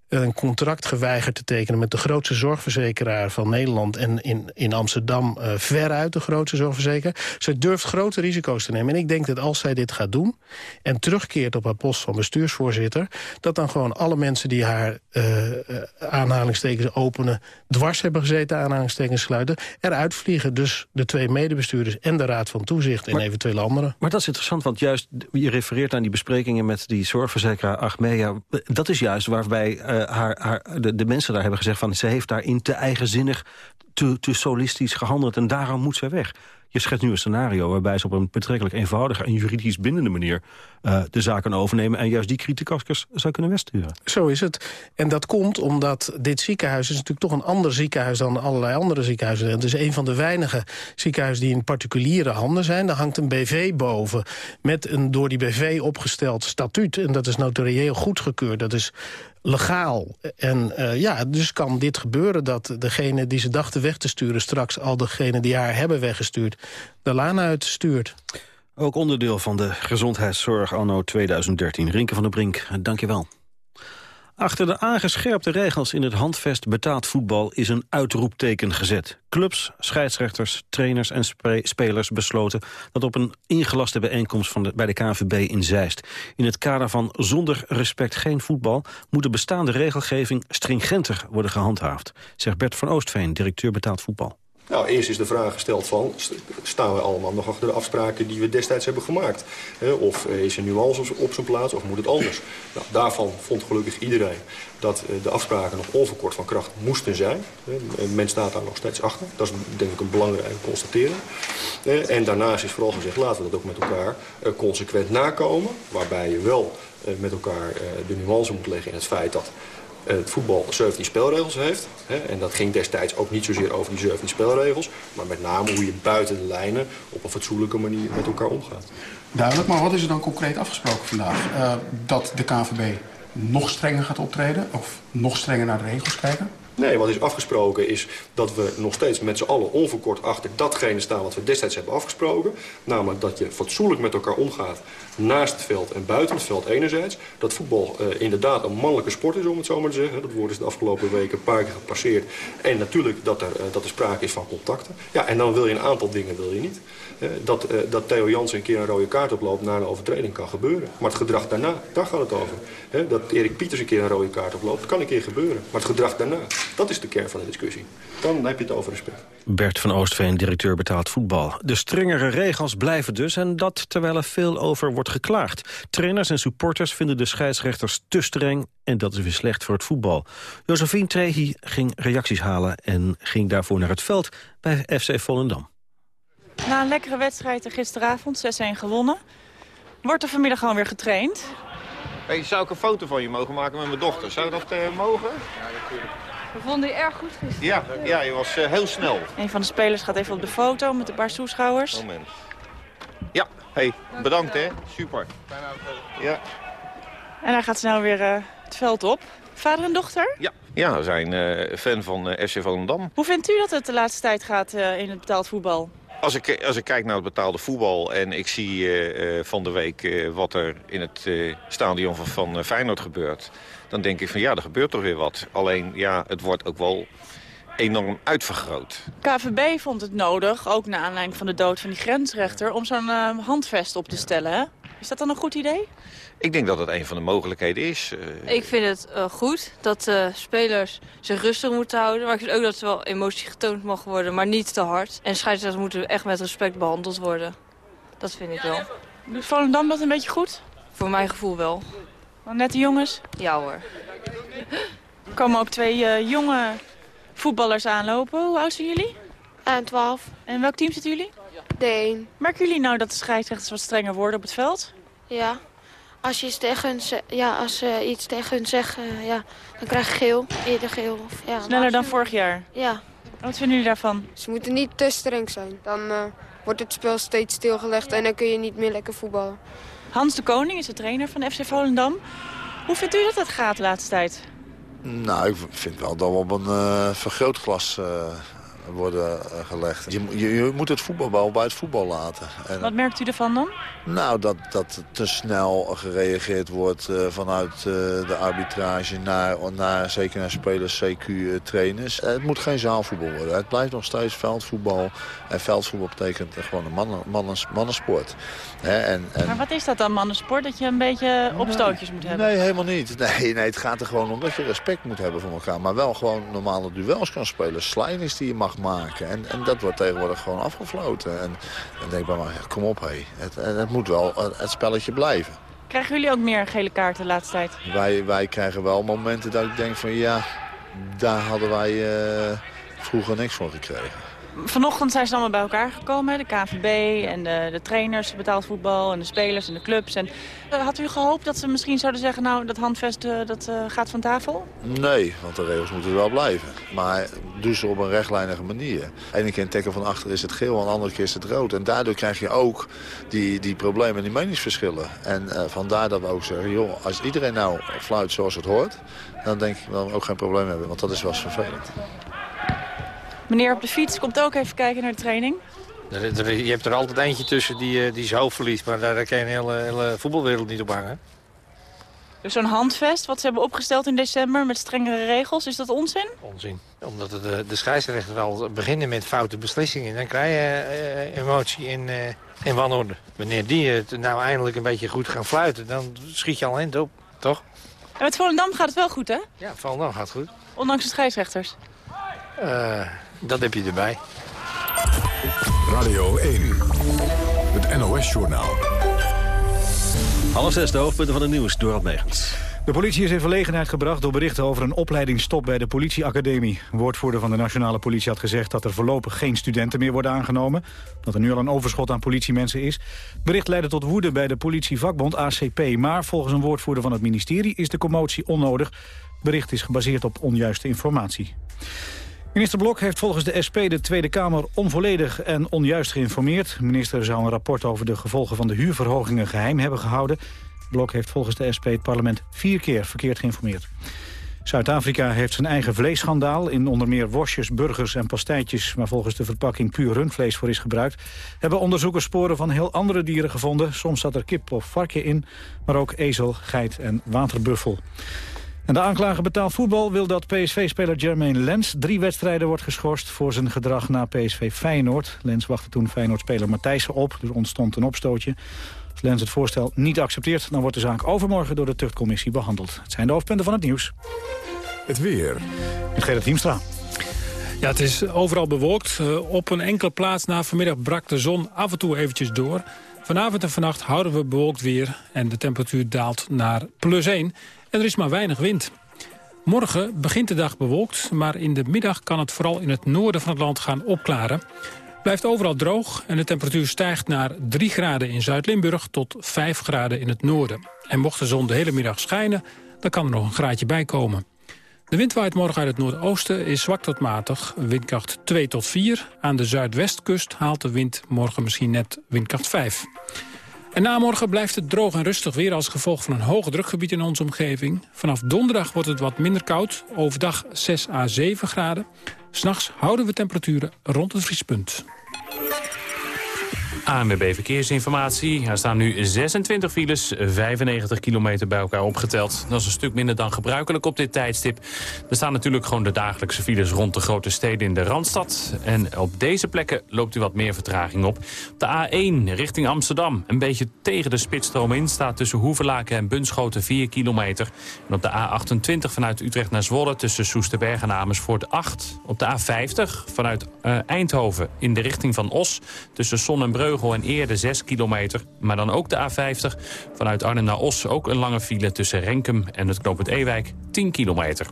een contract geweigerd te tekenen... met de grootste zorgverzekeraar van Nederland en in, in Amsterdam uh, veruit de grootste zorgverzekeraar. Ze durft grote risico's te nemen. En ik denk dat als zij dit gaat doen en terugkeert op haar post van bestuursvoorzitter... dat dan gewoon alle mensen die haar uh, aanhalingstekens openen... dwars hebben gezeten, aanhalingstekens sluiten, eruit vliegen. Dus de twee medebestuurders en de Raad van Toezicht en maar, eventuele anderen. Maar dat is interessant, want juist je refereert aan die besprekingen... met die zorgverzekeraar Achmea. Dat is juist waarbij... Uh, haar, haar, de, de, mensen daar hebben gezegd van... ze heeft daarin te eigenzinnig, te, te solistisch gehandeld... en daarom moet zij weg. Je schetst nu een scenario waarbij ze op een betrekkelijk eenvoudige... en juridisch bindende manier uh, de zaken overnemen... en juist die kritiekaskers zou kunnen wegsturen. Zo is het. En dat komt omdat dit ziekenhuis is natuurlijk toch een ander ziekenhuis... dan allerlei andere ziekenhuizen. Het is een van de weinige ziekenhuizen die in particuliere handen zijn. Daar hangt een BV boven met een door die BV opgesteld statuut. En dat is notarieel goedgekeurd. Dat is legaal. En uh, ja, dus kan dit gebeuren dat degene die ze dachten weg te sturen... straks al degene die haar hebben weggestuurd de laan uitstuurt. Ook onderdeel van de gezondheidszorg anno 2013. Rinke van der Brink, dank je wel. Achter de aangescherpte regels in het handvest betaald voetbal is een uitroepteken gezet. Clubs, scheidsrechters, trainers en spelers besloten dat op een ingelaste bijeenkomst van de, bij de KNVB in Zeist. In het kader van zonder respect geen voetbal moet de bestaande regelgeving stringenter worden gehandhaafd, zegt Bert van Oostveen, directeur betaald voetbal. Nou, eerst is de vraag gesteld van, staan we allemaal nog achter de afspraken die we destijds hebben gemaakt? Of is er nuance op zijn plaats of moet het anders? Nou, daarvan vond gelukkig iedereen dat eh, de afspraken nog onverkort van kracht moesten zijn. Men staat daar nog steeds achter. Dat is denk ik een belangrijke constatering. En daarnaast is vooral gezegd, laten we dat ook met elkaar eh, consequent nakomen. Waarbij je wel eh, met elkaar de nuance moet leggen in het feit dat het voetbal 17 spelregels heeft. Hè, en dat ging destijds ook niet zozeer over die 17 spelregels... maar met name hoe je buiten de lijnen op een fatsoenlijke manier met elkaar omgaat. Duidelijk, maar wat is er dan concreet afgesproken vandaag? Uh, dat de KNVB nog strenger gaat optreden of nog strenger naar de regels kijken? Nee, wat is afgesproken is dat we nog steeds met z'n allen onverkort achter datgene staan wat we destijds hebben afgesproken. Namelijk dat je fatsoenlijk met elkaar omgaat naast het veld en buiten het veld enerzijds. Dat voetbal uh, inderdaad een mannelijke sport is, om het zo maar te zeggen. Dat woord is de afgelopen weken een paar keer gepasseerd. En natuurlijk dat er, uh, dat er sprake is van contacten. Ja, en dan wil je een aantal dingen wil je niet. Dat, dat Theo Jansen een keer een rode kaart oploopt na een overtreding kan gebeuren. Maar het gedrag daarna, daar gaat het over. dat Erik Pieters een keer een rode kaart oploopt, kan een keer gebeuren. Maar het gedrag daarna, dat is de kern van de discussie. Dan heb je het over respect. Bert van Oostveen, directeur betaald voetbal. De strengere regels blijven dus en dat terwijl er veel over wordt geklaagd. Trainers en supporters vinden de scheidsrechters te streng... en dat is weer slecht voor het voetbal. Josephine Trehi ging reacties halen en ging daarvoor naar het veld bij FC Volendam. Na een lekkere wedstrijd gisteravond, 6-1 gewonnen... wordt er vanmiddag gewoon weer getraind. Hey, zou ik een foto van je mogen maken met mijn dochter? Zou dat uh, mogen? Ja, natuurlijk. We vonden je erg goed gisteren. Ja, ja je was uh, heel snel. Een van de spelers gaat even op de foto met een paar toeschouwers. Moment. Ja, hey, bedankt hè. Super. Ja. En hij gaat snel weer uh, het veld op. Vader en dochter? Ja, ja we zijn uh, fan van uh, FC Volendam. Hoe vindt u dat het de laatste tijd gaat in het betaald voetbal? Als ik, als ik kijk naar het betaalde voetbal en ik zie uh, van de week uh, wat er in het uh, stadion van, van Feyenoord gebeurt... dan denk ik van ja, er gebeurt toch weer wat. Alleen ja, het wordt ook wel enorm uitvergroot. KVB vond het nodig, ook naar aanleiding van de dood van die grensrechter... om zo'n handvest op te stellen. Hè? Is dat dan een goed idee? Ik denk dat het een van de mogelijkheden is. Uh... Ik vind het uh, goed dat uh, spelers zich rustig moeten houden. Maar ik vind ook dat er wel emotie getoond mag worden, maar niet te hard. En scheidsrechters moeten echt met respect behandeld worden. Dat vind ik wel. Doet Volendam dat een beetje goed? Voor mijn gevoel wel. Nette jongens? Ja hoor. Er komen ook twee jonge voetballers aanlopen. Hoe oud zijn jullie? En 12. En welk team zitten jullie? De 1. Merken jullie nou dat de scheidsrechters wat strenger worden op het veld? Ja. Als je iets tegen hun, ja, als ze iets tegen hun zeggen, ja, dan krijg je geel, eerder geel. Of, ja, Sneller dan vorig jaar? Ja. Wat vinden jullie daarvan? Ze moeten niet te streng zijn. Dan uh, wordt het spel steeds stilgelegd en dan kun je niet meer lekker voetballen. Hans de Koning is de trainer van FC Volendam. Hoe vindt u dat het gaat de laatste tijd? Nou, ik vind wel dat we op een uh, vergrootglas uh, worden gelegd. Je, je, je, moet het voetbal wel bij het voetbal laten. En, Wat merkt u ervan dan? Nou, dat, dat te snel gereageerd wordt uh, vanuit uh, de arbitrage naar, naar zeker naar spelers, CQ, uh, trainers. het moet geen zaalvoetbal worden. Het blijft nog steeds veldvoetbal. En veldvoetbal betekent gewoon een mannen, mannen, mannensport. Hè, en, en... Maar wat is dat dan, mannensport? Dat je een beetje opstootjes nee, moet hebben? Nee, helemaal niet. Nee, nee, het gaat er gewoon om dat je respect moet hebben voor elkaar. Maar wel gewoon normale duels kan spelen. Slijnings die je mag maken. En, en dat wordt tegenwoordig gewoon afgefloten. En dan denk ik bij mij, kom op hé. Het, het moet wel het spelletje blijven. Krijgen jullie ook meer gele kaarten de laatste tijd? Wij, wij krijgen wel momenten dat ik denk van ja, daar hadden wij uh, vroeger niks van gekregen. Vanochtend zijn ze allemaal bij elkaar gekomen, de KVB en de, de trainers, betaald voetbal en de spelers en de clubs. En, uh, had u gehoopt dat ze misschien zouden zeggen, nou dat handvest uh, dat, uh, gaat van tafel? Nee, want de regels moeten wel blijven. Maar ze op een rechtlijnige manier. Ene keer een tekken van achter is het geel, en de andere keer is het rood. En daardoor krijg je ook die, die problemen en die meningsverschillen. En vandaar dat we ook zeggen, joh, als iedereen nou fluit zoals het hoort... dan denk ik dat we ook geen probleem hebben, want dat is wel eens vervelend. Meneer op de fiets komt ook even kijken naar de training. Je hebt er altijd eentje tussen die, die zijn hoofd verliest. Maar daar kan je een hele, hele voetbalwereld niet op hangen. Dus zo'n handvest wat ze hebben opgesteld in december met strengere regels, is dat onzin? Onzin. Omdat de, de scheidsrechter wel beginnen met foute beslissingen. Dan krijg je uh, emotie en, uh, en wanorde. Wanneer die het nou eindelijk een beetje goed gaan fluiten, dan schiet je al eind op, toch? En met Volendam gaat het wel goed, hè? Ja, Volendam gaat goed. Ondanks de scheidsrechters? Uh, dat heb je erbij. Radio 1, het NOS-journaal. Alle zes de hoofdpunten van het nieuws, door Megens. De politie is in verlegenheid gebracht door berichten over een opleidingsstop bij de politieacademie. Een woordvoerder van de nationale politie had gezegd dat er voorlopig geen studenten meer worden aangenomen. Dat er nu al een overschot aan politiemensen is. Het bericht leidde tot woede bij de politievakbond ACP. Maar volgens een woordvoerder van het ministerie is de commotie onnodig. Het bericht is gebaseerd op onjuiste informatie. Minister Blok heeft volgens de SP de Tweede Kamer onvolledig en onjuist geïnformeerd. De minister zou een rapport over de gevolgen van de huurverhogingen geheim hebben gehouden. Blok heeft volgens de SP het parlement vier keer verkeerd geïnformeerd. Zuid-Afrika heeft zijn eigen vleesschandaal. In onder meer worstjes, burgers en pastijtjes... waar volgens de verpakking puur rundvlees voor is gebruikt... hebben onderzoekers sporen van heel andere dieren gevonden. Soms zat er kip of varken in, maar ook ezel, geit en waterbuffel. En de aanklager betaald voetbal wil dat PSV-speler Jermaine Lens... drie wedstrijden wordt geschorst voor zijn gedrag na PSV Feyenoord. Lens wachtte toen Feyenoord-speler Matthijssen op. Er ontstond een opstootje. Als Lens het voorstel niet accepteert... dan wordt de zaak overmorgen door de tuchtcommissie behandeld. Het zijn de hoofdpunten van het nieuws. Het weer. Met Gerrit Hiemstra. Ja, het is overal bewolkt. Eh, op een enkele plaats na vanmiddag brak de zon af en toe eventjes door. Vanavond en vannacht houden we bewolkt weer en de temperatuur daalt naar plus 1. En er is maar weinig wind. Morgen begint de dag bewolkt, maar in de middag kan het vooral in het noorden van het land gaan opklaren. Blijft overal droog en de temperatuur stijgt naar 3 graden in Zuid-Limburg tot 5 graden in het noorden. En mocht de zon de hele middag schijnen, dan kan er nog een graadje bij komen. De wind waait morgen uit het noordoosten, is zwak tot matig, windkracht 2 tot 4. Aan de zuidwestkust haalt de wind morgen misschien net windkracht 5. En na morgen blijft het droog en rustig weer als gevolg van een hoge drukgebied in onze omgeving. Vanaf donderdag wordt het wat minder koud, overdag 6 à 7 graden. S'nachts houden we temperaturen rond het vriespunt. ANWB Verkeersinformatie. Er staan nu 26 files, 95 kilometer bij elkaar opgeteld. Dat is een stuk minder dan gebruikelijk op dit tijdstip. Er staan natuurlijk gewoon de dagelijkse files rond de grote steden in de Randstad. En op deze plekken loopt u wat meer vertraging op. De A1 richting Amsterdam. Een beetje tegen de spitsstroom in staat tussen Hoevelaken en Bunschoten 4 kilometer. En op de A28 vanuit Utrecht naar Zwolle tussen Soesterberg en Amersfoort 8. Op de A50 vanuit uh, Eindhoven in de richting van Os tussen Son en Breugel en Eerde 6 kilometer. Maar dan ook de A50. Vanuit Arnhem naar Os ook een lange file tussen Renkum en het knooppunt Ewijk 10 kilometer.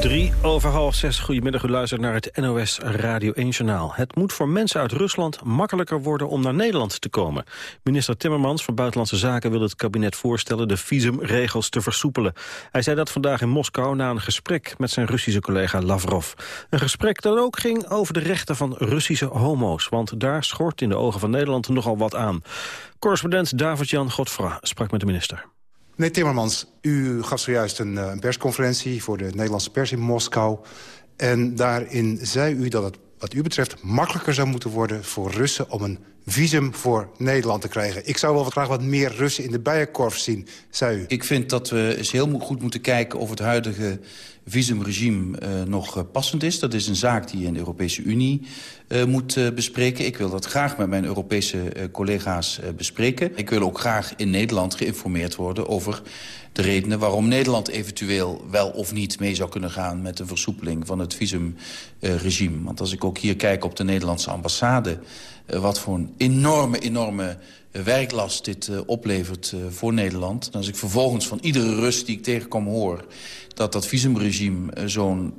Drie over half zes. Goedemiddag, u luistert naar het NOS Radio 1 Journaal. Het moet voor mensen uit Rusland makkelijker worden om naar Nederland te komen. Minister Timmermans van Buitenlandse Zaken wil het kabinet voorstellen de visumregels te versoepelen. Hij zei dat vandaag in Moskou na een gesprek met zijn Russische collega Lavrov. Een gesprek dat ook ging over de rechten van Russische homo's. Want daar schort in de ogen van Nederland nogal wat aan. Correspondent David-Jan Godfra sprak met de minister. Meneer Timmermans, u gaf zojuist een, eh, een persconferentie... voor de Nederlandse pers in Moskou. En daarin zei u dat het wat u betreft makkelijker zou moeten worden voor Russen... om een visum voor Nederland te krijgen. Ik zou wel graag wat meer Russen in de bijenkorf zien, zei u. Ik vind dat we eens heel goed moeten kijken of het huidige visumregime uh, nog uh, passend is. Dat is een zaak die je in de Europese Unie uh, moet bespreken. Ik wil dat graag met mijn Europese collega's bespreken. Ik wil ook graag in Nederland geïnformeerd worden over de redenen waarom Nederland eventueel wel of niet mee zou kunnen gaan met de versoepeling van het visumregime. Want als ik ook hier kijk op de Nederlandse ambassade, wat voor een enorme, enorme werklast dit oplevert voor Nederland. En als ik vervolgens van iedere Rus die ik tegenkom hoor dat dat visumregime eh, zo'n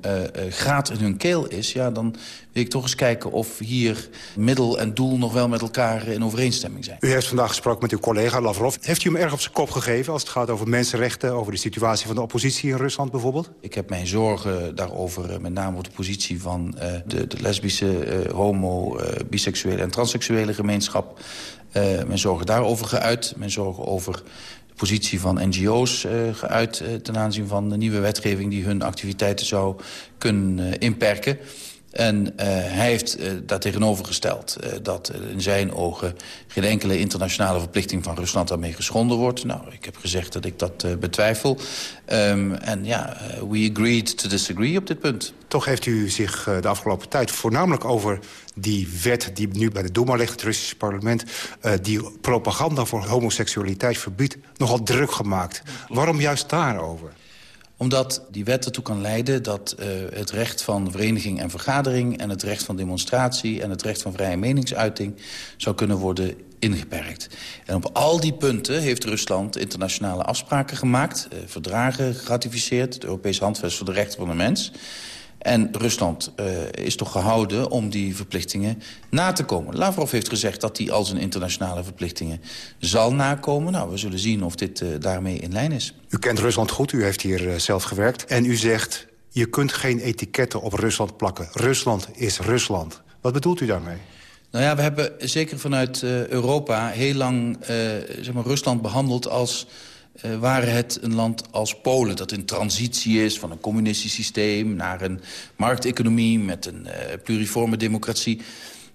graat in hun keel is... ja, dan wil ik toch eens kijken of hier middel en doel nog wel met elkaar in overeenstemming zijn. U heeft vandaag gesproken met uw collega Lavrov. Heeft u hem erg op zijn kop gegeven als het gaat over mensenrechten... over de situatie van de oppositie in Rusland bijvoorbeeld? Ik heb mijn zorgen daarover, met name op de positie van de, de, lesbische, homo, biseksuele en transseksuele gemeenschap... mijn zorgen daarover geuit. Mijn zorgen over positie van NGO's eh, geuit uh, ten aanzien van de nieuwe wetgeving... die hun activiteiten zou kunnen inperken. En uh, hij heeft uh, daar tegenover gesteld uh, dat in zijn ogen... geen enkele internationale verplichting van Rusland daarmee geschonden wordt. Nou, ik heb gezegd dat ik dat betwijfel. Um, en ja, we agreed to disagree op dit punt. Toch heeft u zich de afgelopen tijd voornamelijk over die wet... die nu bij de Duma ligt, het Russische parlement... die propaganda voor homoseksualiteit verbiedt, nogal druk gemaakt. Waarom juist daarover? Omdat die wet ertoe kan leiden dat uh, het recht van vereniging en vergadering... en het recht van demonstratie en het recht van vrije meningsuiting... zou kunnen worden ingeperkt. En op al die punten heeft Rusland internationale afspraken gemaakt... Uh, verdragen geratificeerd, het Europees Handvest voor de Rechten van de Mens... En Rusland uh, is toch gehouden om die verplichtingen na te komen. Lavrov heeft gezegd dat hij al zijn internationale verplichtingen zal nakomen. Nou, we zullen zien of dit uh, daarmee in lijn is. U kent Rusland goed, u heeft hier uh, zelf gewerkt. En u zegt, je kunt geen etiketten op Rusland plakken. Rusland is Rusland. Wat bedoelt u daarmee? Nou ja, we hebben zeker vanuit Europa heel lang zeg maar Rusland behandeld als uh, waren het een land als Polen... dat in transitie is van een communistisch systeem... naar een markteconomie met een uh, pluriforme democratie.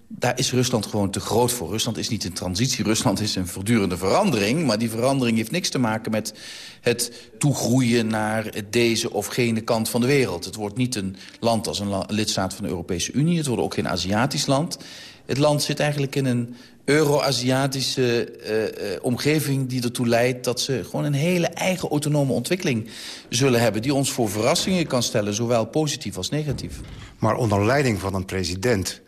Daar is Rusland gewoon te groot voor. Rusland is niet in transitie, Rusland is een voortdurende verandering... maar die verandering heeft niks te maken met het toegroeien... naar deze of gene kant van de wereld. Het wordt niet een land als een lidstaat van de Europese Unie. Het wordt ook geen Aziatisch land. Het land zit eigenlijk in een Euro-Aziatische uh, uh, omgeving die ertoe leidt... dat ze gewoon een hele eigen autonome ontwikkeling zullen hebben... die ons voor verrassingen kan stellen, zowel positief als negatief. Maar onder leiding van een president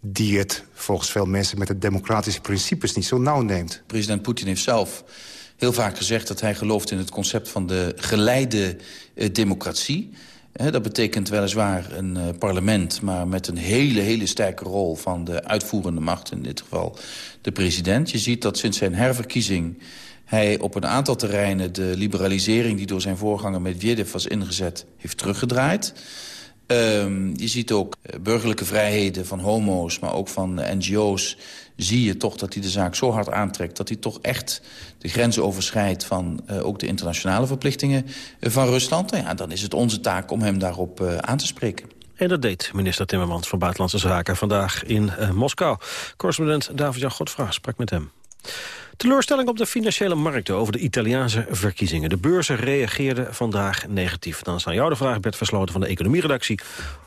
die het volgens veel mensen... met de democratische principes niet zo nauw neemt. President Poetin heeft zelf heel vaak gezegd dat hij gelooft in het concept van de geleide uh, democratie... Dat betekent weliswaar een uh, parlement, maar met een hele, hele sterke rol van de uitvoerende macht, in dit geval de president. Je ziet dat sinds zijn herverkiezing hij op een aantal terreinen de liberalisering die door zijn voorganger Medvedev was ingezet, heeft teruggedraaid. Um, je ziet ook uh, burgerlijke vrijheden van homo's, maar ook van NGO's... zie je toch dat hij de zaak zo hard aantrekt... dat hij toch echt de grenzen overschrijdt van uh, ook de internationale verplichtingen van Rusland. Nou ja, dan is het onze taak om hem daarop aan te spreken. En dat deed minister Timmermans van Buitenlandse Zaken vandaag in Moskou. Correspondent David-Jan Godfra sprak met hem. Teleurstelling op de financiële markten over de Italiaanse verkiezingen. De beurzen reageerden vandaag negatief. Dan is aan jou de vraag, Bert Versloten van de economieredactie.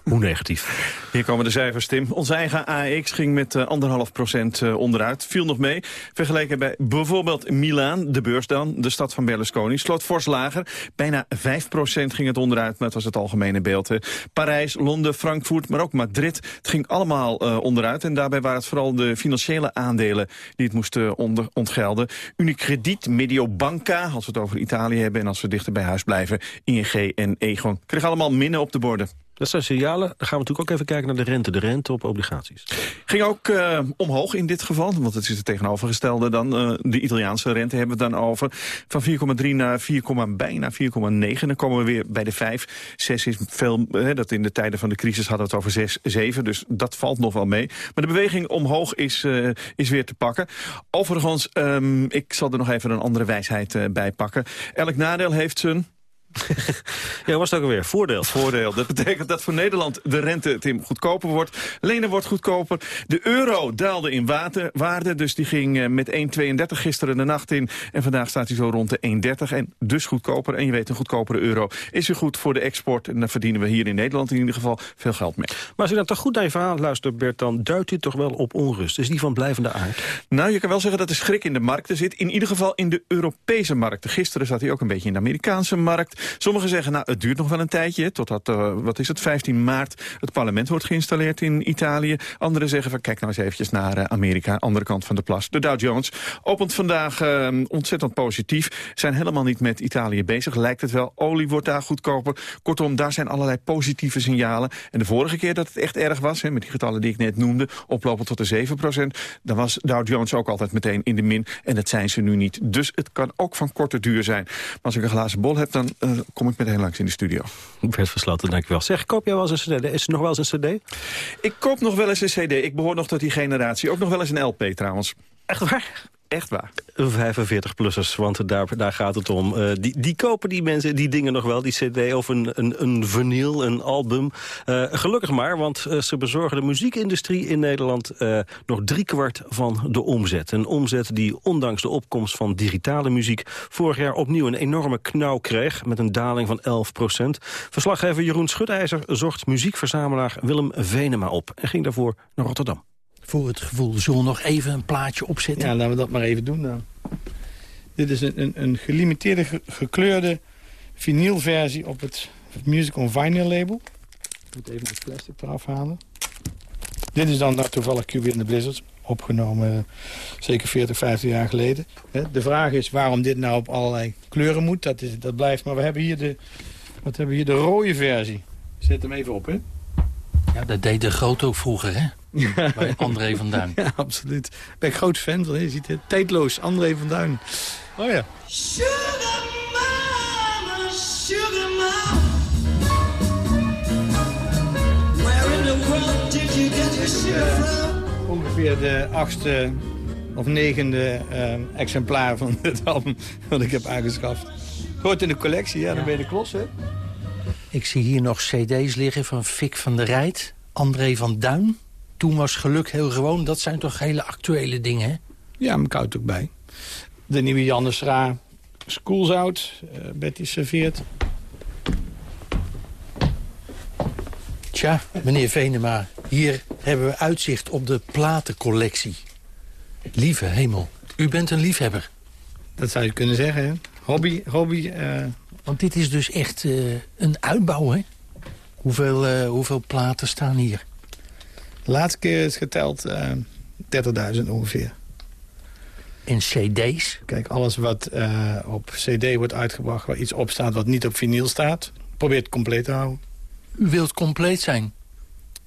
Hoe negatief? Hier komen de cijfers, Tim. Onze eigen AEX ging met uh, anderhalf procent uh, onderuit. Viel nog mee. Vergeleken bij bijvoorbeeld Milaan, de beurs dan, de stad van Berlusconi. Sloot fors lager. Bijna 5 procent ging het onderuit, maar dat was het algemene beeld. Parijs, Londen, Frankfurt, maar ook Madrid. Het ging allemaal uh, onderuit. En daarbij waren het vooral de financiële aandelen die het moesten onder, ontgelden. Unicredit, Mediobanca, als we het over Italië hebben... en als we dichter bij huis blijven, ING en Egon. Kregen allemaal minnen op de borden. Dat zijn signalen. Dan gaan we natuurlijk ook even kijken naar de rente. De rente op obligaties. Ging ook uh, omhoog in dit geval. Want het is het tegenovergestelde dan. Uh, de Italiaanse rente hebben we dan over. Van 4,3 naar 4, bijna 4,9. Dan komen we weer bij de 5. 6 is veel. Dat in de tijden van de crisis hadden we het over 6, 7. Dus dat valt nog wel mee. Maar de beweging omhoog is, is weer te pakken. Overigens, um, ik zal er nog even een andere wijsheid bij pakken. Elk nadeel heeft zijn ja, was het ook alweer? Voordeel. Voordeel. Dat betekent dat voor Nederland de rente, Tim, goedkoper wordt. Lenen wordt goedkoper. De euro daalde in water, waarde, dus die ging eh, met 1,32 gisteren de nacht in. En vandaag staat hij zo rond de 1,30 en dus goedkoper. En je weet, een goedkopere euro is weer goed voor de export. En dan verdienen we hier in Nederland in ieder geval veel geld mee. Maar als je dan toch goed naar je verhaal luistert, Bert, dan duidt dit toch wel op onrust. Is die van blijvende aard? Nou, je kan wel zeggen dat er schrik in de markten zit. In ieder geval in de Europese markten. Gisteren zat hij ook een beetje in de Amerikaanse markt. Sommigen zeggen, nou, het duurt nog wel een tijdje... totdat, uh, wat is het, 15 maart het parlement wordt geïnstalleerd in Italië. Anderen zeggen van, kijk nou eens eventjes naar uh, Amerika, andere kant van de plas. De Dow Jones opent vandaag uh, ontzettend positief. Zijn helemaal niet met Italië bezig, lijkt het wel. Olie wordt daar goedkoper. Kortom, daar zijn allerlei positieve signalen. En de vorige keer dat het echt erg was, met die getallen die ik net noemde... oplopen tot de 7% dan was Dow Jones ook altijd meteen in de min. En dat zijn ze nu niet. Dus het kan ook van korte duur zijn. Maar als ik een glazen bol heb, dan kom ik meteen langs in de studio. Bert Versloten, dankjewel. Zeg, koop jij wel eens een cd? Is er nog wel eens een cd? Ik koop nog wel eens een cd. Ik behoor nog tot die generatie. Ook nog wel eens een LP trouwens. Echt waar? Echt waar. 45-plussers, want daar, daar gaat het om. Uh, die, die kopen die mensen die dingen nog wel, die cd of een, een, een vinyl, een album. Uh, gelukkig maar, want uh, ze bezorgen de muziekindustrie in Nederland... nog driekwart van de omzet. Een omzet die ondanks de opkomst van digitale muziek... vorig jaar opnieuw een enorme knauw kreeg, met een daling van 11 procent. Verslaggever Jeroen Schutijzer zocht muziekverzamelaar Willem Venema op... en ging daarvoor naar Rotterdam voor het gevoel. Zullen we nog even een plaatje opzetten? Ja, laten we dat maar even doen dan. Dit is een, een, een gelimiteerde gekleurde vinylversie op het, Music on Vinyl label. Ik moet even het plastic eraf halen. Dit is dan nou, toevallig QB in the Blizzards opgenomen zeker 40, 50 jaar geleden. De vraag is waarom dit nou op allerlei kleuren moet. Dat, is, dat blijft. Maar we hebben hier de, wat hebben we hier? de rode versie. Zet hem even op, hè. Ja, dat deed de groot ook vroeger, hè? Bij André van Duin. Ja, absoluut. Ik ben groot fan van. Je ziet het. Tijdloos, André van Duin. Oh ja. Sugar mama, sugar mama. Where in the world did you get your sugar from? Ongeveer de achtste of negende uh, exemplaar van het album wat ik heb aangeschaft. Hoort in de collectie, ja, dan ben je de klos, hè? Ik zie hier nog cd's liggen van Fik van der Rijt, André van Duin. Toen was geluk heel gewoon. Dat zijn toch hele actuele dingen, hè? Ja, maar koud ook bij. De nieuwe Jannes Ra Schoolzout, uh, Betty serveert. Tja, meneer Venema, hier hebben we uitzicht op de platencollectie. Lieve hemel, u bent een liefhebber. Dat zou je kunnen zeggen, hè? Hobby, hobby. Uh... Want dit is dus echt uh, een uitbouw, hè? Hoeveel, hoeveel platen staan hier? De laatste keer is geteld uh, 30.000 ongeveer. En cd's? Kijk, alles wat uh, op cd wordt uitgebracht... waar iets op staat wat niet op vinyl staat... probeer het compleet te houden. U wilt compleet zijn?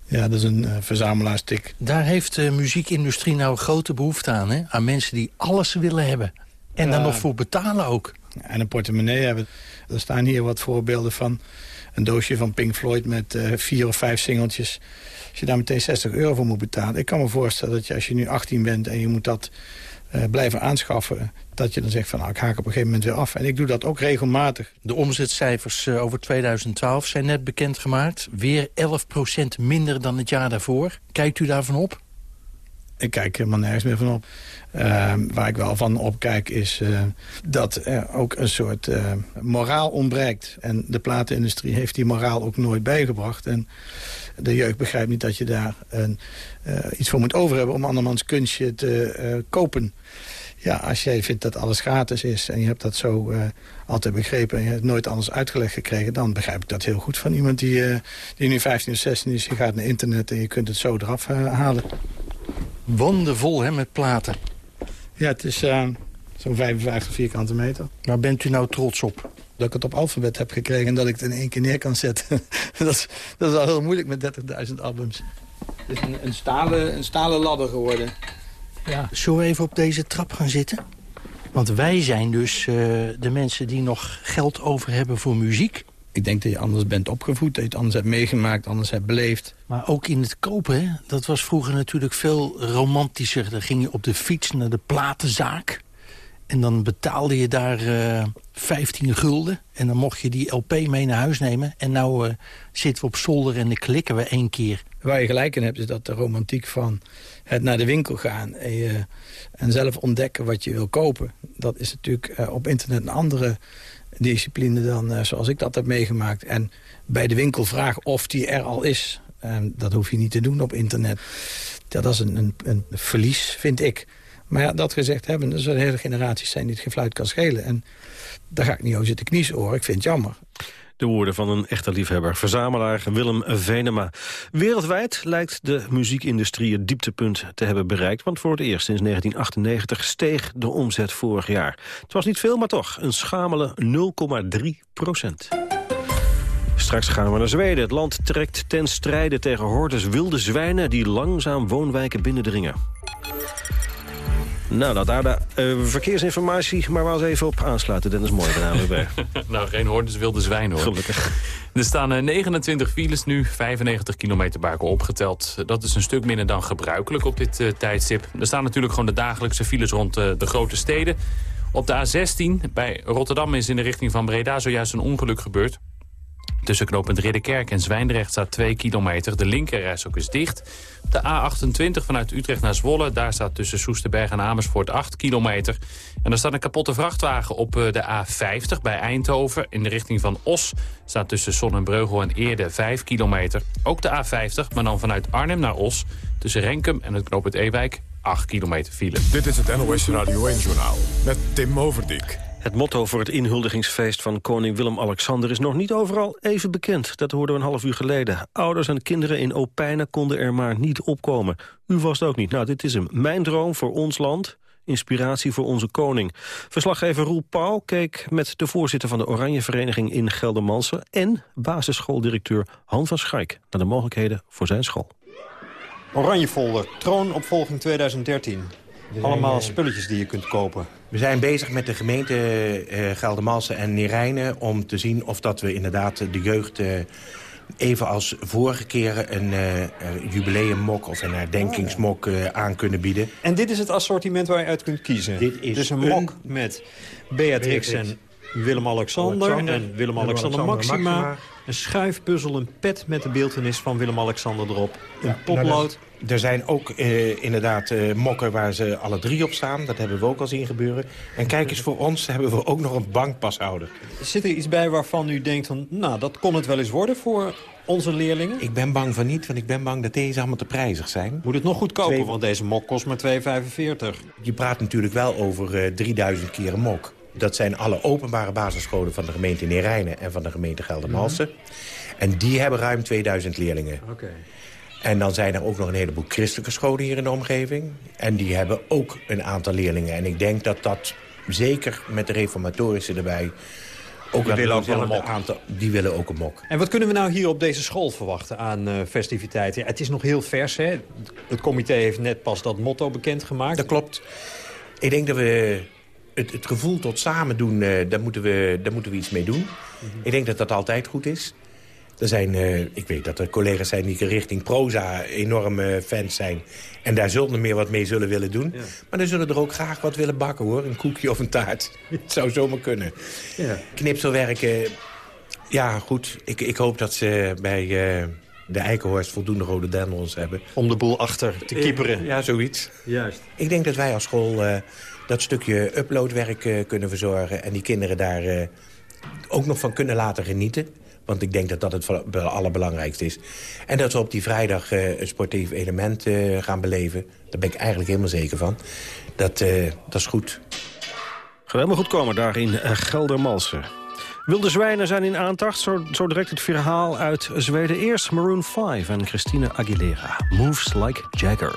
Ja, dat is een uh, verzamelaarsstik. Daar heeft de muziekindustrie nou grote behoefte aan, hè? Aan mensen die alles willen hebben. En daar nog voor betalen ook. En een portemonnee hebben. Er staan hier wat voorbeelden van. Een doosje van Pink Floyd met uh, vier of vijf singeltjes. Als je daar meteen 60 euro voor moet betalen. Ik kan me voorstellen dat je als je nu 18 bent en je moet dat uh, blijven aanschaffen... dat je dan zegt van nou, ik haak op een gegeven moment weer af. En ik doe dat ook regelmatig. De omzetcijfers uh, over 2012 zijn net bekendgemaakt. Weer 11% minder dan het jaar daarvoor. Kijkt u daarvan op? Ik kijk helemaal nergens meer van op. Uh, waar ik wel van opkijk is uh, dat er ook een soort uh, moraal ontbreekt. En de platenindustrie heeft die moraal ook nooit bijgebracht. En de jeugd begrijpt niet dat je daar een, iets voor moet over hebben... om andermans kunstje te kopen. Ja, als jij vindt dat alles gratis is en je hebt dat zo altijd begrepen... en je hebt nooit anders uitgelegd gekregen... dan begrijp ik dat heel goed van iemand die, die nu 15 of 16 is. Je gaat naar internet en je kunt het zo eraf halen. Wondervol, hè, met platen. Ja, het is zo'n 55 vierkante meter. Waar bent u nou trots op? Dat ik het op alfabet heb gekregen en dat ik het in één keer neer kan zetten. dat, is, dat is al heel moeilijk met 30.000 albums. Het is een, een, stalen, een stalen ladder geworden. Ja. Zullen we even op deze trap gaan zitten? Want wij zijn dus uh, de mensen die nog geld over hebben voor muziek. Ik denk dat je anders bent opgevoed, dat je het anders hebt meegemaakt, anders hebt beleefd. Maar ook in het kopen, hè? dat was vroeger natuurlijk veel romantischer. Dan ging je op de fiets naar de platenzaak. En dan betaalde je daar uh, 15 gulden. En dan mocht je die LP mee naar huis nemen. En nou uh, zitten we op zolder en dan klikken we één keer. Waar je gelijk in hebt is dat de romantiek van het naar de winkel gaan... en, en zelf ontdekken wat je wil kopen... dat is natuurlijk uh, op internet een andere discipline dan zoals ik dat heb meegemaakt. En bij de winkel vragen of die er al is. En dat hoef je niet te doen op internet. Dat is een, een, een verlies, vind ik. Maar ja, dat gezegd hebben, er zijn hele generaties zijn die het gefluit kan schelen. En daar ga ik niet over zitten hoor, ik vind het jammer. De woorden van een echte liefhebber, verzamelaar Willem Venema. Wereldwijd lijkt de muziekindustrie het dieptepunt te hebben bereikt... want voor het eerst sinds 1998 steeg de omzet vorig jaar. Het was niet veel, maar toch een schamele 0,3 procent. Straks gaan we naar Zweden. Het land trekt ten strijde tegen hordes wilde zwijnen... die langzaam woonwijken binnendringen. Nou, dat daar de uh, verkeersinformatie, maar we eens even op aansluiten. Dennis Mooi bij ANWB. nou, geen hordes wilde zwijn hoor. Gelukkig. Er staan 29 files nu, 95 kilometer bij opgeteld. Dat is een stuk minder dan gebruikelijk op dit uh, tijdstip. Er staan natuurlijk gewoon de dagelijkse files rond de grote steden. Op de A16 bij Rotterdam is in de richting van Breda zojuist een ongeluk gebeurd. Tussen knooppunt Ridderkerk en Zwijndrecht staat 2 kilometer. De linkerreis ook is dicht. De A28 vanuit Utrecht naar Zwolle. Daar staat tussen Soesterberg en Amersfoort 8 kilometer. En er staat een kapotte vrachtwagen op eh, de A50 bij Eindhoven. In de richting van Os staat tussen Sonnenbreugel en Eerde 5 kilometer. Ook de A50, maar dan vanuit Arnhem naar Os. Tussen Renkum en het knooppunt Ewijk 8 kilometer file. Dit is het NOS Radio 1-journaal met Tim Overdijk. Het motto voor het inhuldigingsfeest van koning Willem-Alexander is nog niet overal even bekend. Dat hoorden we een half uur geleden. Ouders en kinderen in Opijnen konden er maar niet opkomen. U was ook niet. Nou, dit is hem. Mijn droom voor ons land. Inspiratie voor onze koning. Verslaggever Roel Pauw keek met de voorzitter van de Oranje Vereniging in Geldermalsen... en basisschooldirecteur Han van Schaik naar de mogelijkheden voor zijn school. Oranjefolder, troonopvolging 2013. Allemaal eh, spulletjes die je kunt kopen. We zijn bezig met de gemeente uh, Geldermalsen en Neerijnen... om te zien of dat we inderdaad de jeugd... Uh, even als vorige keren een uh, jubileummok of een herdenkingsmok uh, aan kunnen bieden. En dit is het assortiment waar je uit kunt kiezen? Dit is dus een, mok met Beatrix, en Willem-Alexander en Willem-Alexander Maxima. Maxima. Een schuifpuzzel, een pet met de beeldenis van Willem-Alexander erop. Een potlood. Er zijn ook uh, inderdaad uh, mokken waar ze alle drie op staan. Dat hebben we ook al zien gebeuren. En kijk eens, voor ons hebben we ook nog een bankpashouder. Zit er iets bij waarvan u denkt van... nou, dat kon het wel eens worden voor onze leerlingen? Ik ben bang van niet, want ik ben bang dat deze allemaal te prijzig zijn. Moet het nog goedkoper, Twee... want deze mok kost maar 2,45. Je praat natuurlijk wel over uh, 3000 keer een mok. Dat zijn alle openbare basisscholen van de gemeente Neerijnen en van de gemeente Geldermalsen. Mm En die hebben ruim 2000 leerlingen. Oké. En dan zijn er ook nog een heleboel christelijke scholen hier in de omgeving. En die hebben ook een aantal leerlingen. En ik denk dat dat, zeker met de reformatorische erbij... Ook die willen ook wel een mok. Aantal, die willen ook een mok. En wat kunnen we nou hier op deze school verwachten aan uh, festiviteiten? Ja, het is nog heel vers, hè? Het comité heeft net pas dat motto bekendgemaakt. Dat klopt. Ik denk dat we het, het gevoel tot samen doen, uh, daar, moeten we, daar moeten we iets mee doen. Mhm. Ik denk dat dat altijd goed is. Er zijn, uh, ik weet dat er collega's zijn die richting proza enorme fans zijn. En daar zullen meer wat mee zullen willen doen. Maar dan zullen er ook graag wat willen bakken, hoor. Een koekje of een taart. Het zou zomaar kunnen. Ja. Knipselwerken, ja goed. Ik, ik hoop dat ze bij... Uh, de Eikenhorst voldoende rode dendels hebben. Om de boel achter te kieperen. Ja, zoiets. Juist. Ik denk dat wij als school uh, dat stukje uploadwerk uh, kunnen verzorgen... en die kinderen daar uh, ook nog van kunnen laten genieten. Want ik denk dat dat het allerbelangrijkste is. En dat we op die vrijdag uh, een sportief element uh, gaan beleven. Daar ben ik eigenlijk helemaal zeker van. Dat, uh, dat is goed. Gaat helemaal goed komen daar in Geldermalsen. Wilde zwijnen zijn in aandacht. Zo, zo direct het verhaal uit Zweden. Eerst Maroon 5 en Christina Aguilera. Moves like Jagger.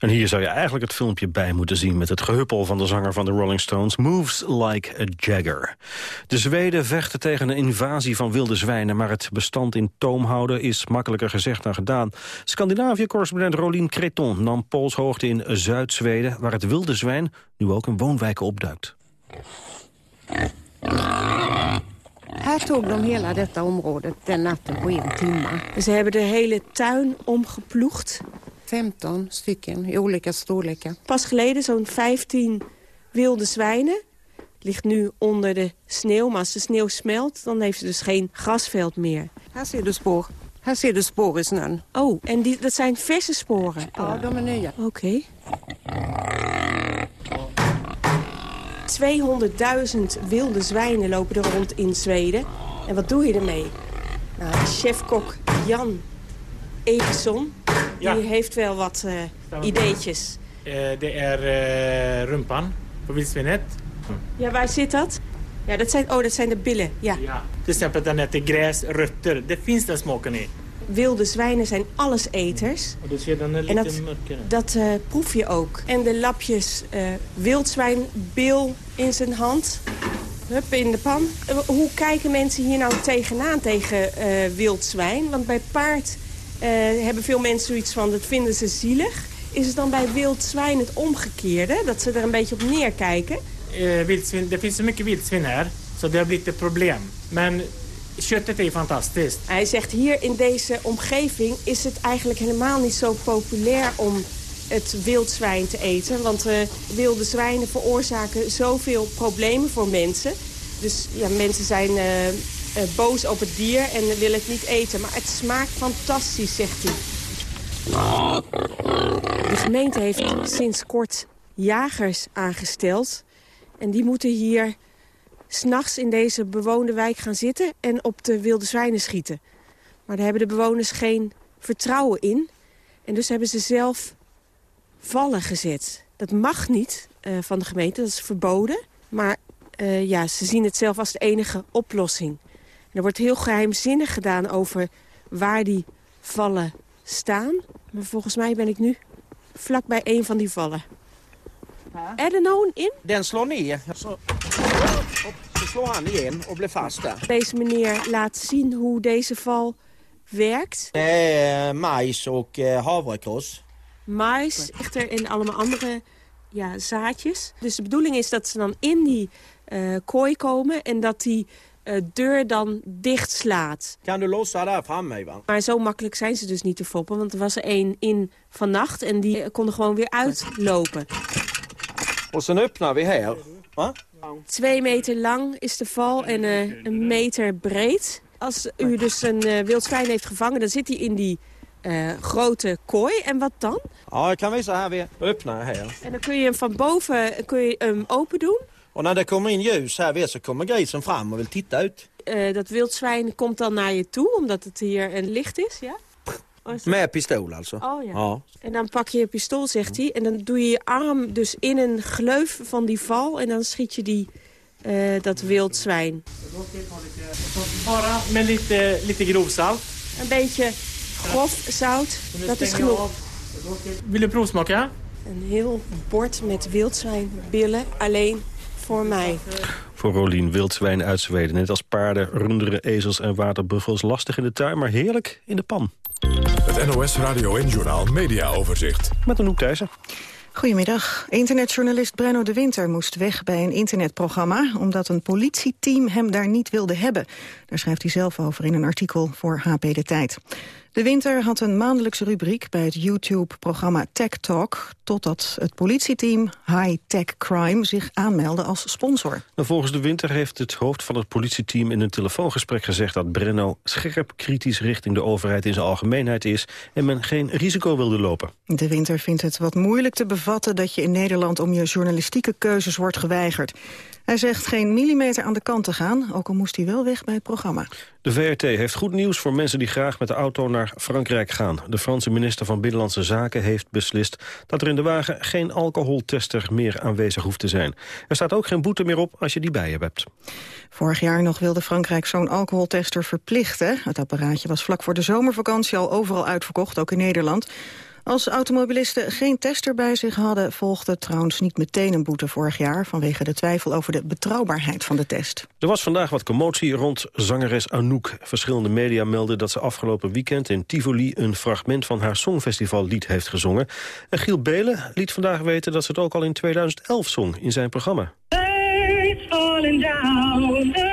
En hier zou je eigenlijk het filmpje bij moeten zien... met het gehuppel van de zanger van de Rolling Stones... Moves like a Jagger. De Zweden vechten tegen een invasie van wilde zwijnen... maar het bestand in toom houden is makkelijker gezegd dan gedaan. Scandinavië-correspondent Rolien Creton nam polshoogte in Zuid-Zweden... waar het wilde zwijn nu ook in woonwijken opduikt. Här tog de hela detta område den natten på en timme. Ze hebben de hele tuin omgeploegd 15 stycken i olika storleken. Pas geleden zo'n 15 wilde zwijnen. Ligt nu onder de sneeuw, maar als de sneeuw smelt... dan heeft ze dus geen grasveld meer. Här ser du spoor. Här ser du spoor i snön. Oh, en die, dat zijn verse sporen? Ja, de är nya. Oké. 200.000 wilde zwijnen lopen er rond in Zweden. En wat doe je ermee? Nou, chefkok Jan Everson ja. Die heeft wel wat uh, ideetjes. Uh, det är uh, rumpan på vildsvinet. Ja, waar zit dat? Ja, dat zijn, oh, dat zijn de billen, ja. ja. Till exempel dan heter gräs, rötter. Det finns den smaken i. Wilde zwijnen zijn alleseters. Och dus je dan een en dat, dat uh, proef je ook. En de lapjes uh, wildzwijnbil in zijn hand. Hup, in de pan. hoe kijken mensen hier nou tegenaan tegen wildzwijn? Want bij paard hebben veel mensen zoiets van, dat vinden ze zielig. Is het dan bij wild zwijn het omgekeerde? Dat ze er een beetje op neerkijken? Uh, vildsvin, det finns så mycket vildsvin här, så det har blivit ett problem. Men köttet är fantastiskt. Hij zegt hier in deze omgeving is het eigenlijk helemaal niet zo populair om het wildzwijn te eten. Want uh, wilde zwijnen veroorzaken zoveel problemen voor mensen. Dus ja, mensen zijn uh, uh, boos op het dier en wil het niet eten. Maar het smaakt fantastisch, zegt hij. De gemeente heeft sinds kort jagers aangesteld. En die moeten hier s'nachts in deze bewoonde wijk gaan zitten... en op de wilde zwijnen schieten. Maar daar hebben de bewoners geen vertrouwen in. En dus hebben ze zelf vallen gezet. Dat mag niet uh, van de gemeente, dat is verboden. Maar uh, ja, ze zien het zelf als de enige oplossing er wordt heel geheimzinnig gedaan over waar die vallen staan. Maar volgens mij ben ik nu vlak bij een van die vallen. Ja. Er nou in? Den slår neer. Zo, så slår han igen och blir vast. Deze meneer laat zien hoe deze val werkt. Eh, mais ook uh, havrekros. Mais, echter en allemaal andere ja, zaadjes. Dus de bedoeling is dat ze dan in die uh, kooi komen en dat die deur dan dicht slaat. Maar zo makkelijk zijn ze dus niet te foppen. Want er was er één in vannacht en die uh, kon er gewoon weer uitlopen. Och sen öppnar vi här. Va? Twee meter lang is de val en uh, een meter breed. Als u dus een uh, wild zwijn heeft gevangen, dan zit hij in die uh, grote kooi. En wat dan? Ja, ik kan visa här weer. Här. En dan kun je hem van boven kun je hem open doen. Och när det kommer in ljus här vid så kommer grisen fram och vill titta ut. Uh, dat wildzwijn komt dan naar je toe, omdat het hier een licht is, ja? Met pistool also. Oh ja. ja. En dan pak je je pistool, zegt hij. En dan doe je je arm dus in een gleuf van die val. En dan schiet je die eh, dat wild zwijn. Bara met lite, lite grovsalt. Een beetje grof zout, dat is genoeg. Wil je proefsmaken? Een heel bord met wildzwijnbillen alleen voor mij. Voor Rolien wildzwijn uit Zweden. Net als paarden, runderen, ezels en waterbuffels. Lastig in de tuin, maar heerlijk in de pan. Het NOS Radio en Journaal Media Overzicht. Met een Thijssen. Goedemiddag. Internetjournalist Brenno de Winter moest weg bij een internetprogramma... omdat een politieteam hem daar niet wilde hebben. Daar schrijft hij zelf over in een artikel voor HP De Tijd. De Winter had een maandelijkse rubriek bij het YouTube-programma Tech Talk... totdat het politieteam High Tech Crime zich aanmeldde als sponsor. Nou, volgens De Winter heeft het hoofd van het politieteam in een telefoongesprek gezegd... dat Brenno scherp kritisch richting de overheid in zijn algemeenheid is... en men geen risico wilde lopen. De Winter vindt het wat moeilijk te bevatten dat je in Nederland... om je journalistieke keuzes wordt geweigerd. Hij zegt geen millimeter aan de kant te gaan, ook al moest hij wel weg bij het programma. De VRT heeft goed nieuws voor mensen die graag met de auto naar Frankrijk gaan. De Franse minister van Binnenlandse Zaken heeft beslist dat er in de wagen geen alcoholtester meer aanwezig hoeft te zijn. Er staat ook geen boete meer op als je die bij je hebt. Vorig jaar nog wilde Frankrijk zo'n alcoholtester verplichten. Het apparaatje was vlak voor de zomervakantie al overal uitverkocht, ook in Nederland. Als automobilisten geen tester bij zich hadden... volgde trouwens niet meteen een boete vorig jaar... vanwege de twijfel over de betrouwbaarheid van de test. Er was vandaag wat commotie rond zangeres Anouk. Verschillende media melden dat ze afgelopen weekend in Tivoli... een fragment van haar Songfestivallied heeft gezongen. En Giel Belen liet vandaag weten dat ze het ook al in 2011 zong in zijn programma. falling down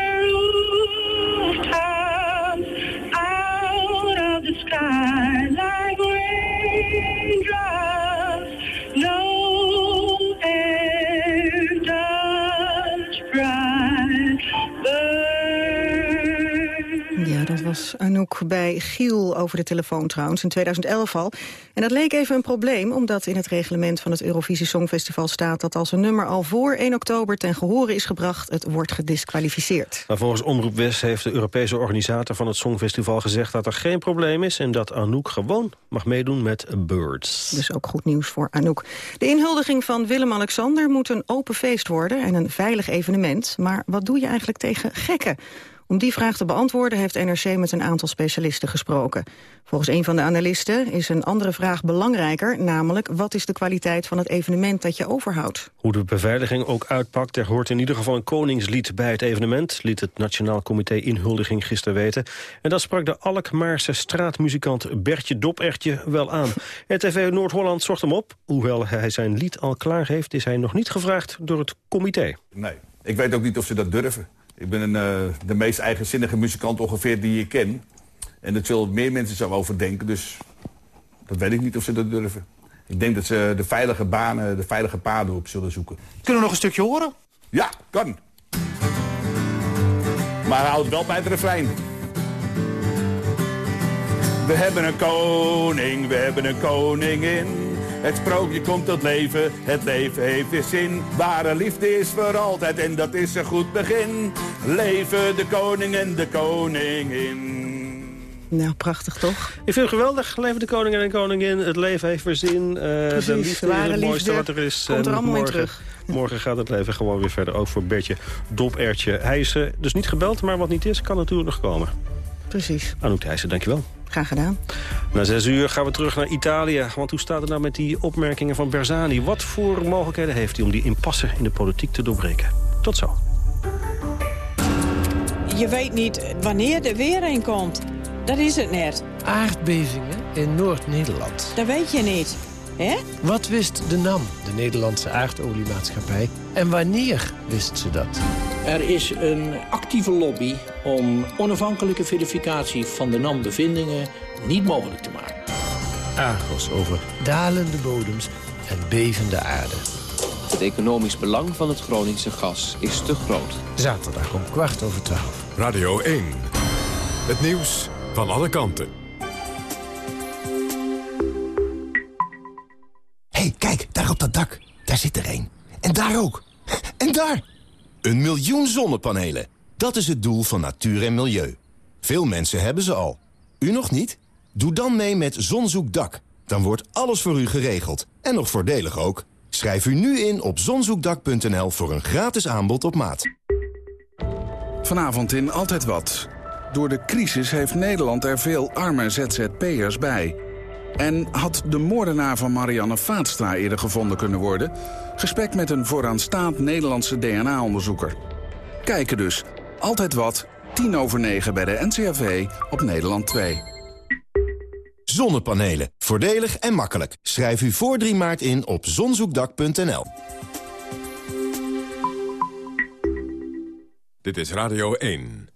was Anouk bij Giel over de telefoon trouwens, in 2011 al. En dat leek even een probleem, omdat in het reglement van het Eurovisie Songfestival staat... dat als een nummer al voor 1 oktober ten gehore is gebracht, het wordt gedisqualificeerd. Maar volgens Omroep West heeft de Europese organisator van het Songfestival gezegd... dat er geen probleem is en dat Anouk gewoon mag meedoen met Birds. Dus ook goed nieuws voor Anouk. De inhuldiging van Willem-Alexander moet een open feest worden en een veilig evenement. Maar wat doe je eigenlijk tegen gekken? Om die vraag te beantwoorden heeft NRC met een aantal specialisten gesproken. Volgens een van de analisten is een andere vraag belangrijker, namelijk wat is de kwaliteit van het evenement dat je overhoudt. Hoe de beveiliging ook uitpakt, er hoort in ieder geval een koningslied bij het evenement, liet het Nationaal Comité Inhuldiging gisteren weten. En dat sprak de Alkmaarse straatmuzikant Bertje Dopertje wel aan. RTV Noord-Holland zocht hem op. Hoewel hij zijn lied al klaar heeft, is hij nog niet gevraagd door het comité. Nee, ik weet ook niet of ze dat durven. Ik ben een, uh, de meest eigenzinnige muzikant ongeveer die je ken. En dat veel meer mensen zo over denken. Dus dat weet ik niet of ze dat durven. Ik denk dat ze de veilige banen, de veilige paden op zullen zoeken. Kunnen we nog een stukje horen? Ja, kan. Maar houd wel bij het refrein. We hebben een koning, we hebben een koningin. Het sprookje komt tot leven, het leven heeft weer zin. Ware liefde is voor altijd en dat is een goed begin. Leven de koning en de koningin. Nou, prachtig toch? Ik vind het geweldig. Leven de koning en de koningin. Het leven heeft weer zin. Uh, de liefde is het mooiste wat er is. Komt er allemaal morgen, in terug. Morgen gaat het leven gewoon weer verder. Ook voor Bertje Dopertje. Hij is uh, dus niet gebeld, maar wat niet is, kan natuurlijk nog komen. Precies. Anouk Thijssen, dankjewel. Graag gedaan. Na zes uur gaan we terug naar Italië. Want hoe staat het nou met die opmerkingen van Bersani? Wat voor mogelijkheden heeft hij om die impasse in de politiek te doorbreken? Tot zo. Je weet niet wanneer er weer een komt. Dat is het net. Aardbevingen in Noord-Nederland. Dat weet je niet. Hè? Wat wist de NAM, de Nederlandse aardoliemaatschappij? En wanneer wist ze dat? Er is een actieve lobby om onafhankelijke verificatie van de NAM-bevindingen niet mogelijk te maken. Argos over dalende bodems en bevende aarde. Het economisch belang van het Groningse gas is te groot. Zaterdag om kwart over twaalf. Radio 1. Het nieuws van alle kanten. Hey, kijk, daar op dat dak. Daar zit er een. En daar ook. En daar! Een miljoen zonnepanelen. Dat is het doel van natuur en milieu. Veel mensen hebben ze al. U nog niet? Doe dan mee met Zonzoekdak. Dan wordt alles voor u geregeld. En nog voordelig ook. Schrijf u nu in op zonzoekdak.nl voor een gratis aanbod op maat. Vanavond in Altijd Wat. Door de crisis heeft Nederland er veel arme ZZP'ers bij. En had de moordenaar van Marianne Vaatstra eerder gevonden kunnen worden? Gesprek met een vooraanstaand Nederlandse DNA-onderzoeker. Kijken dus. Altijd Wat. 10 over 9 bij de NCRV op Nederland 2. Zonnepanelen. Voordelig en makkelijk. Schrijf u voor 3 maart in op zonzoekdak.nl. Dit is Radio 1.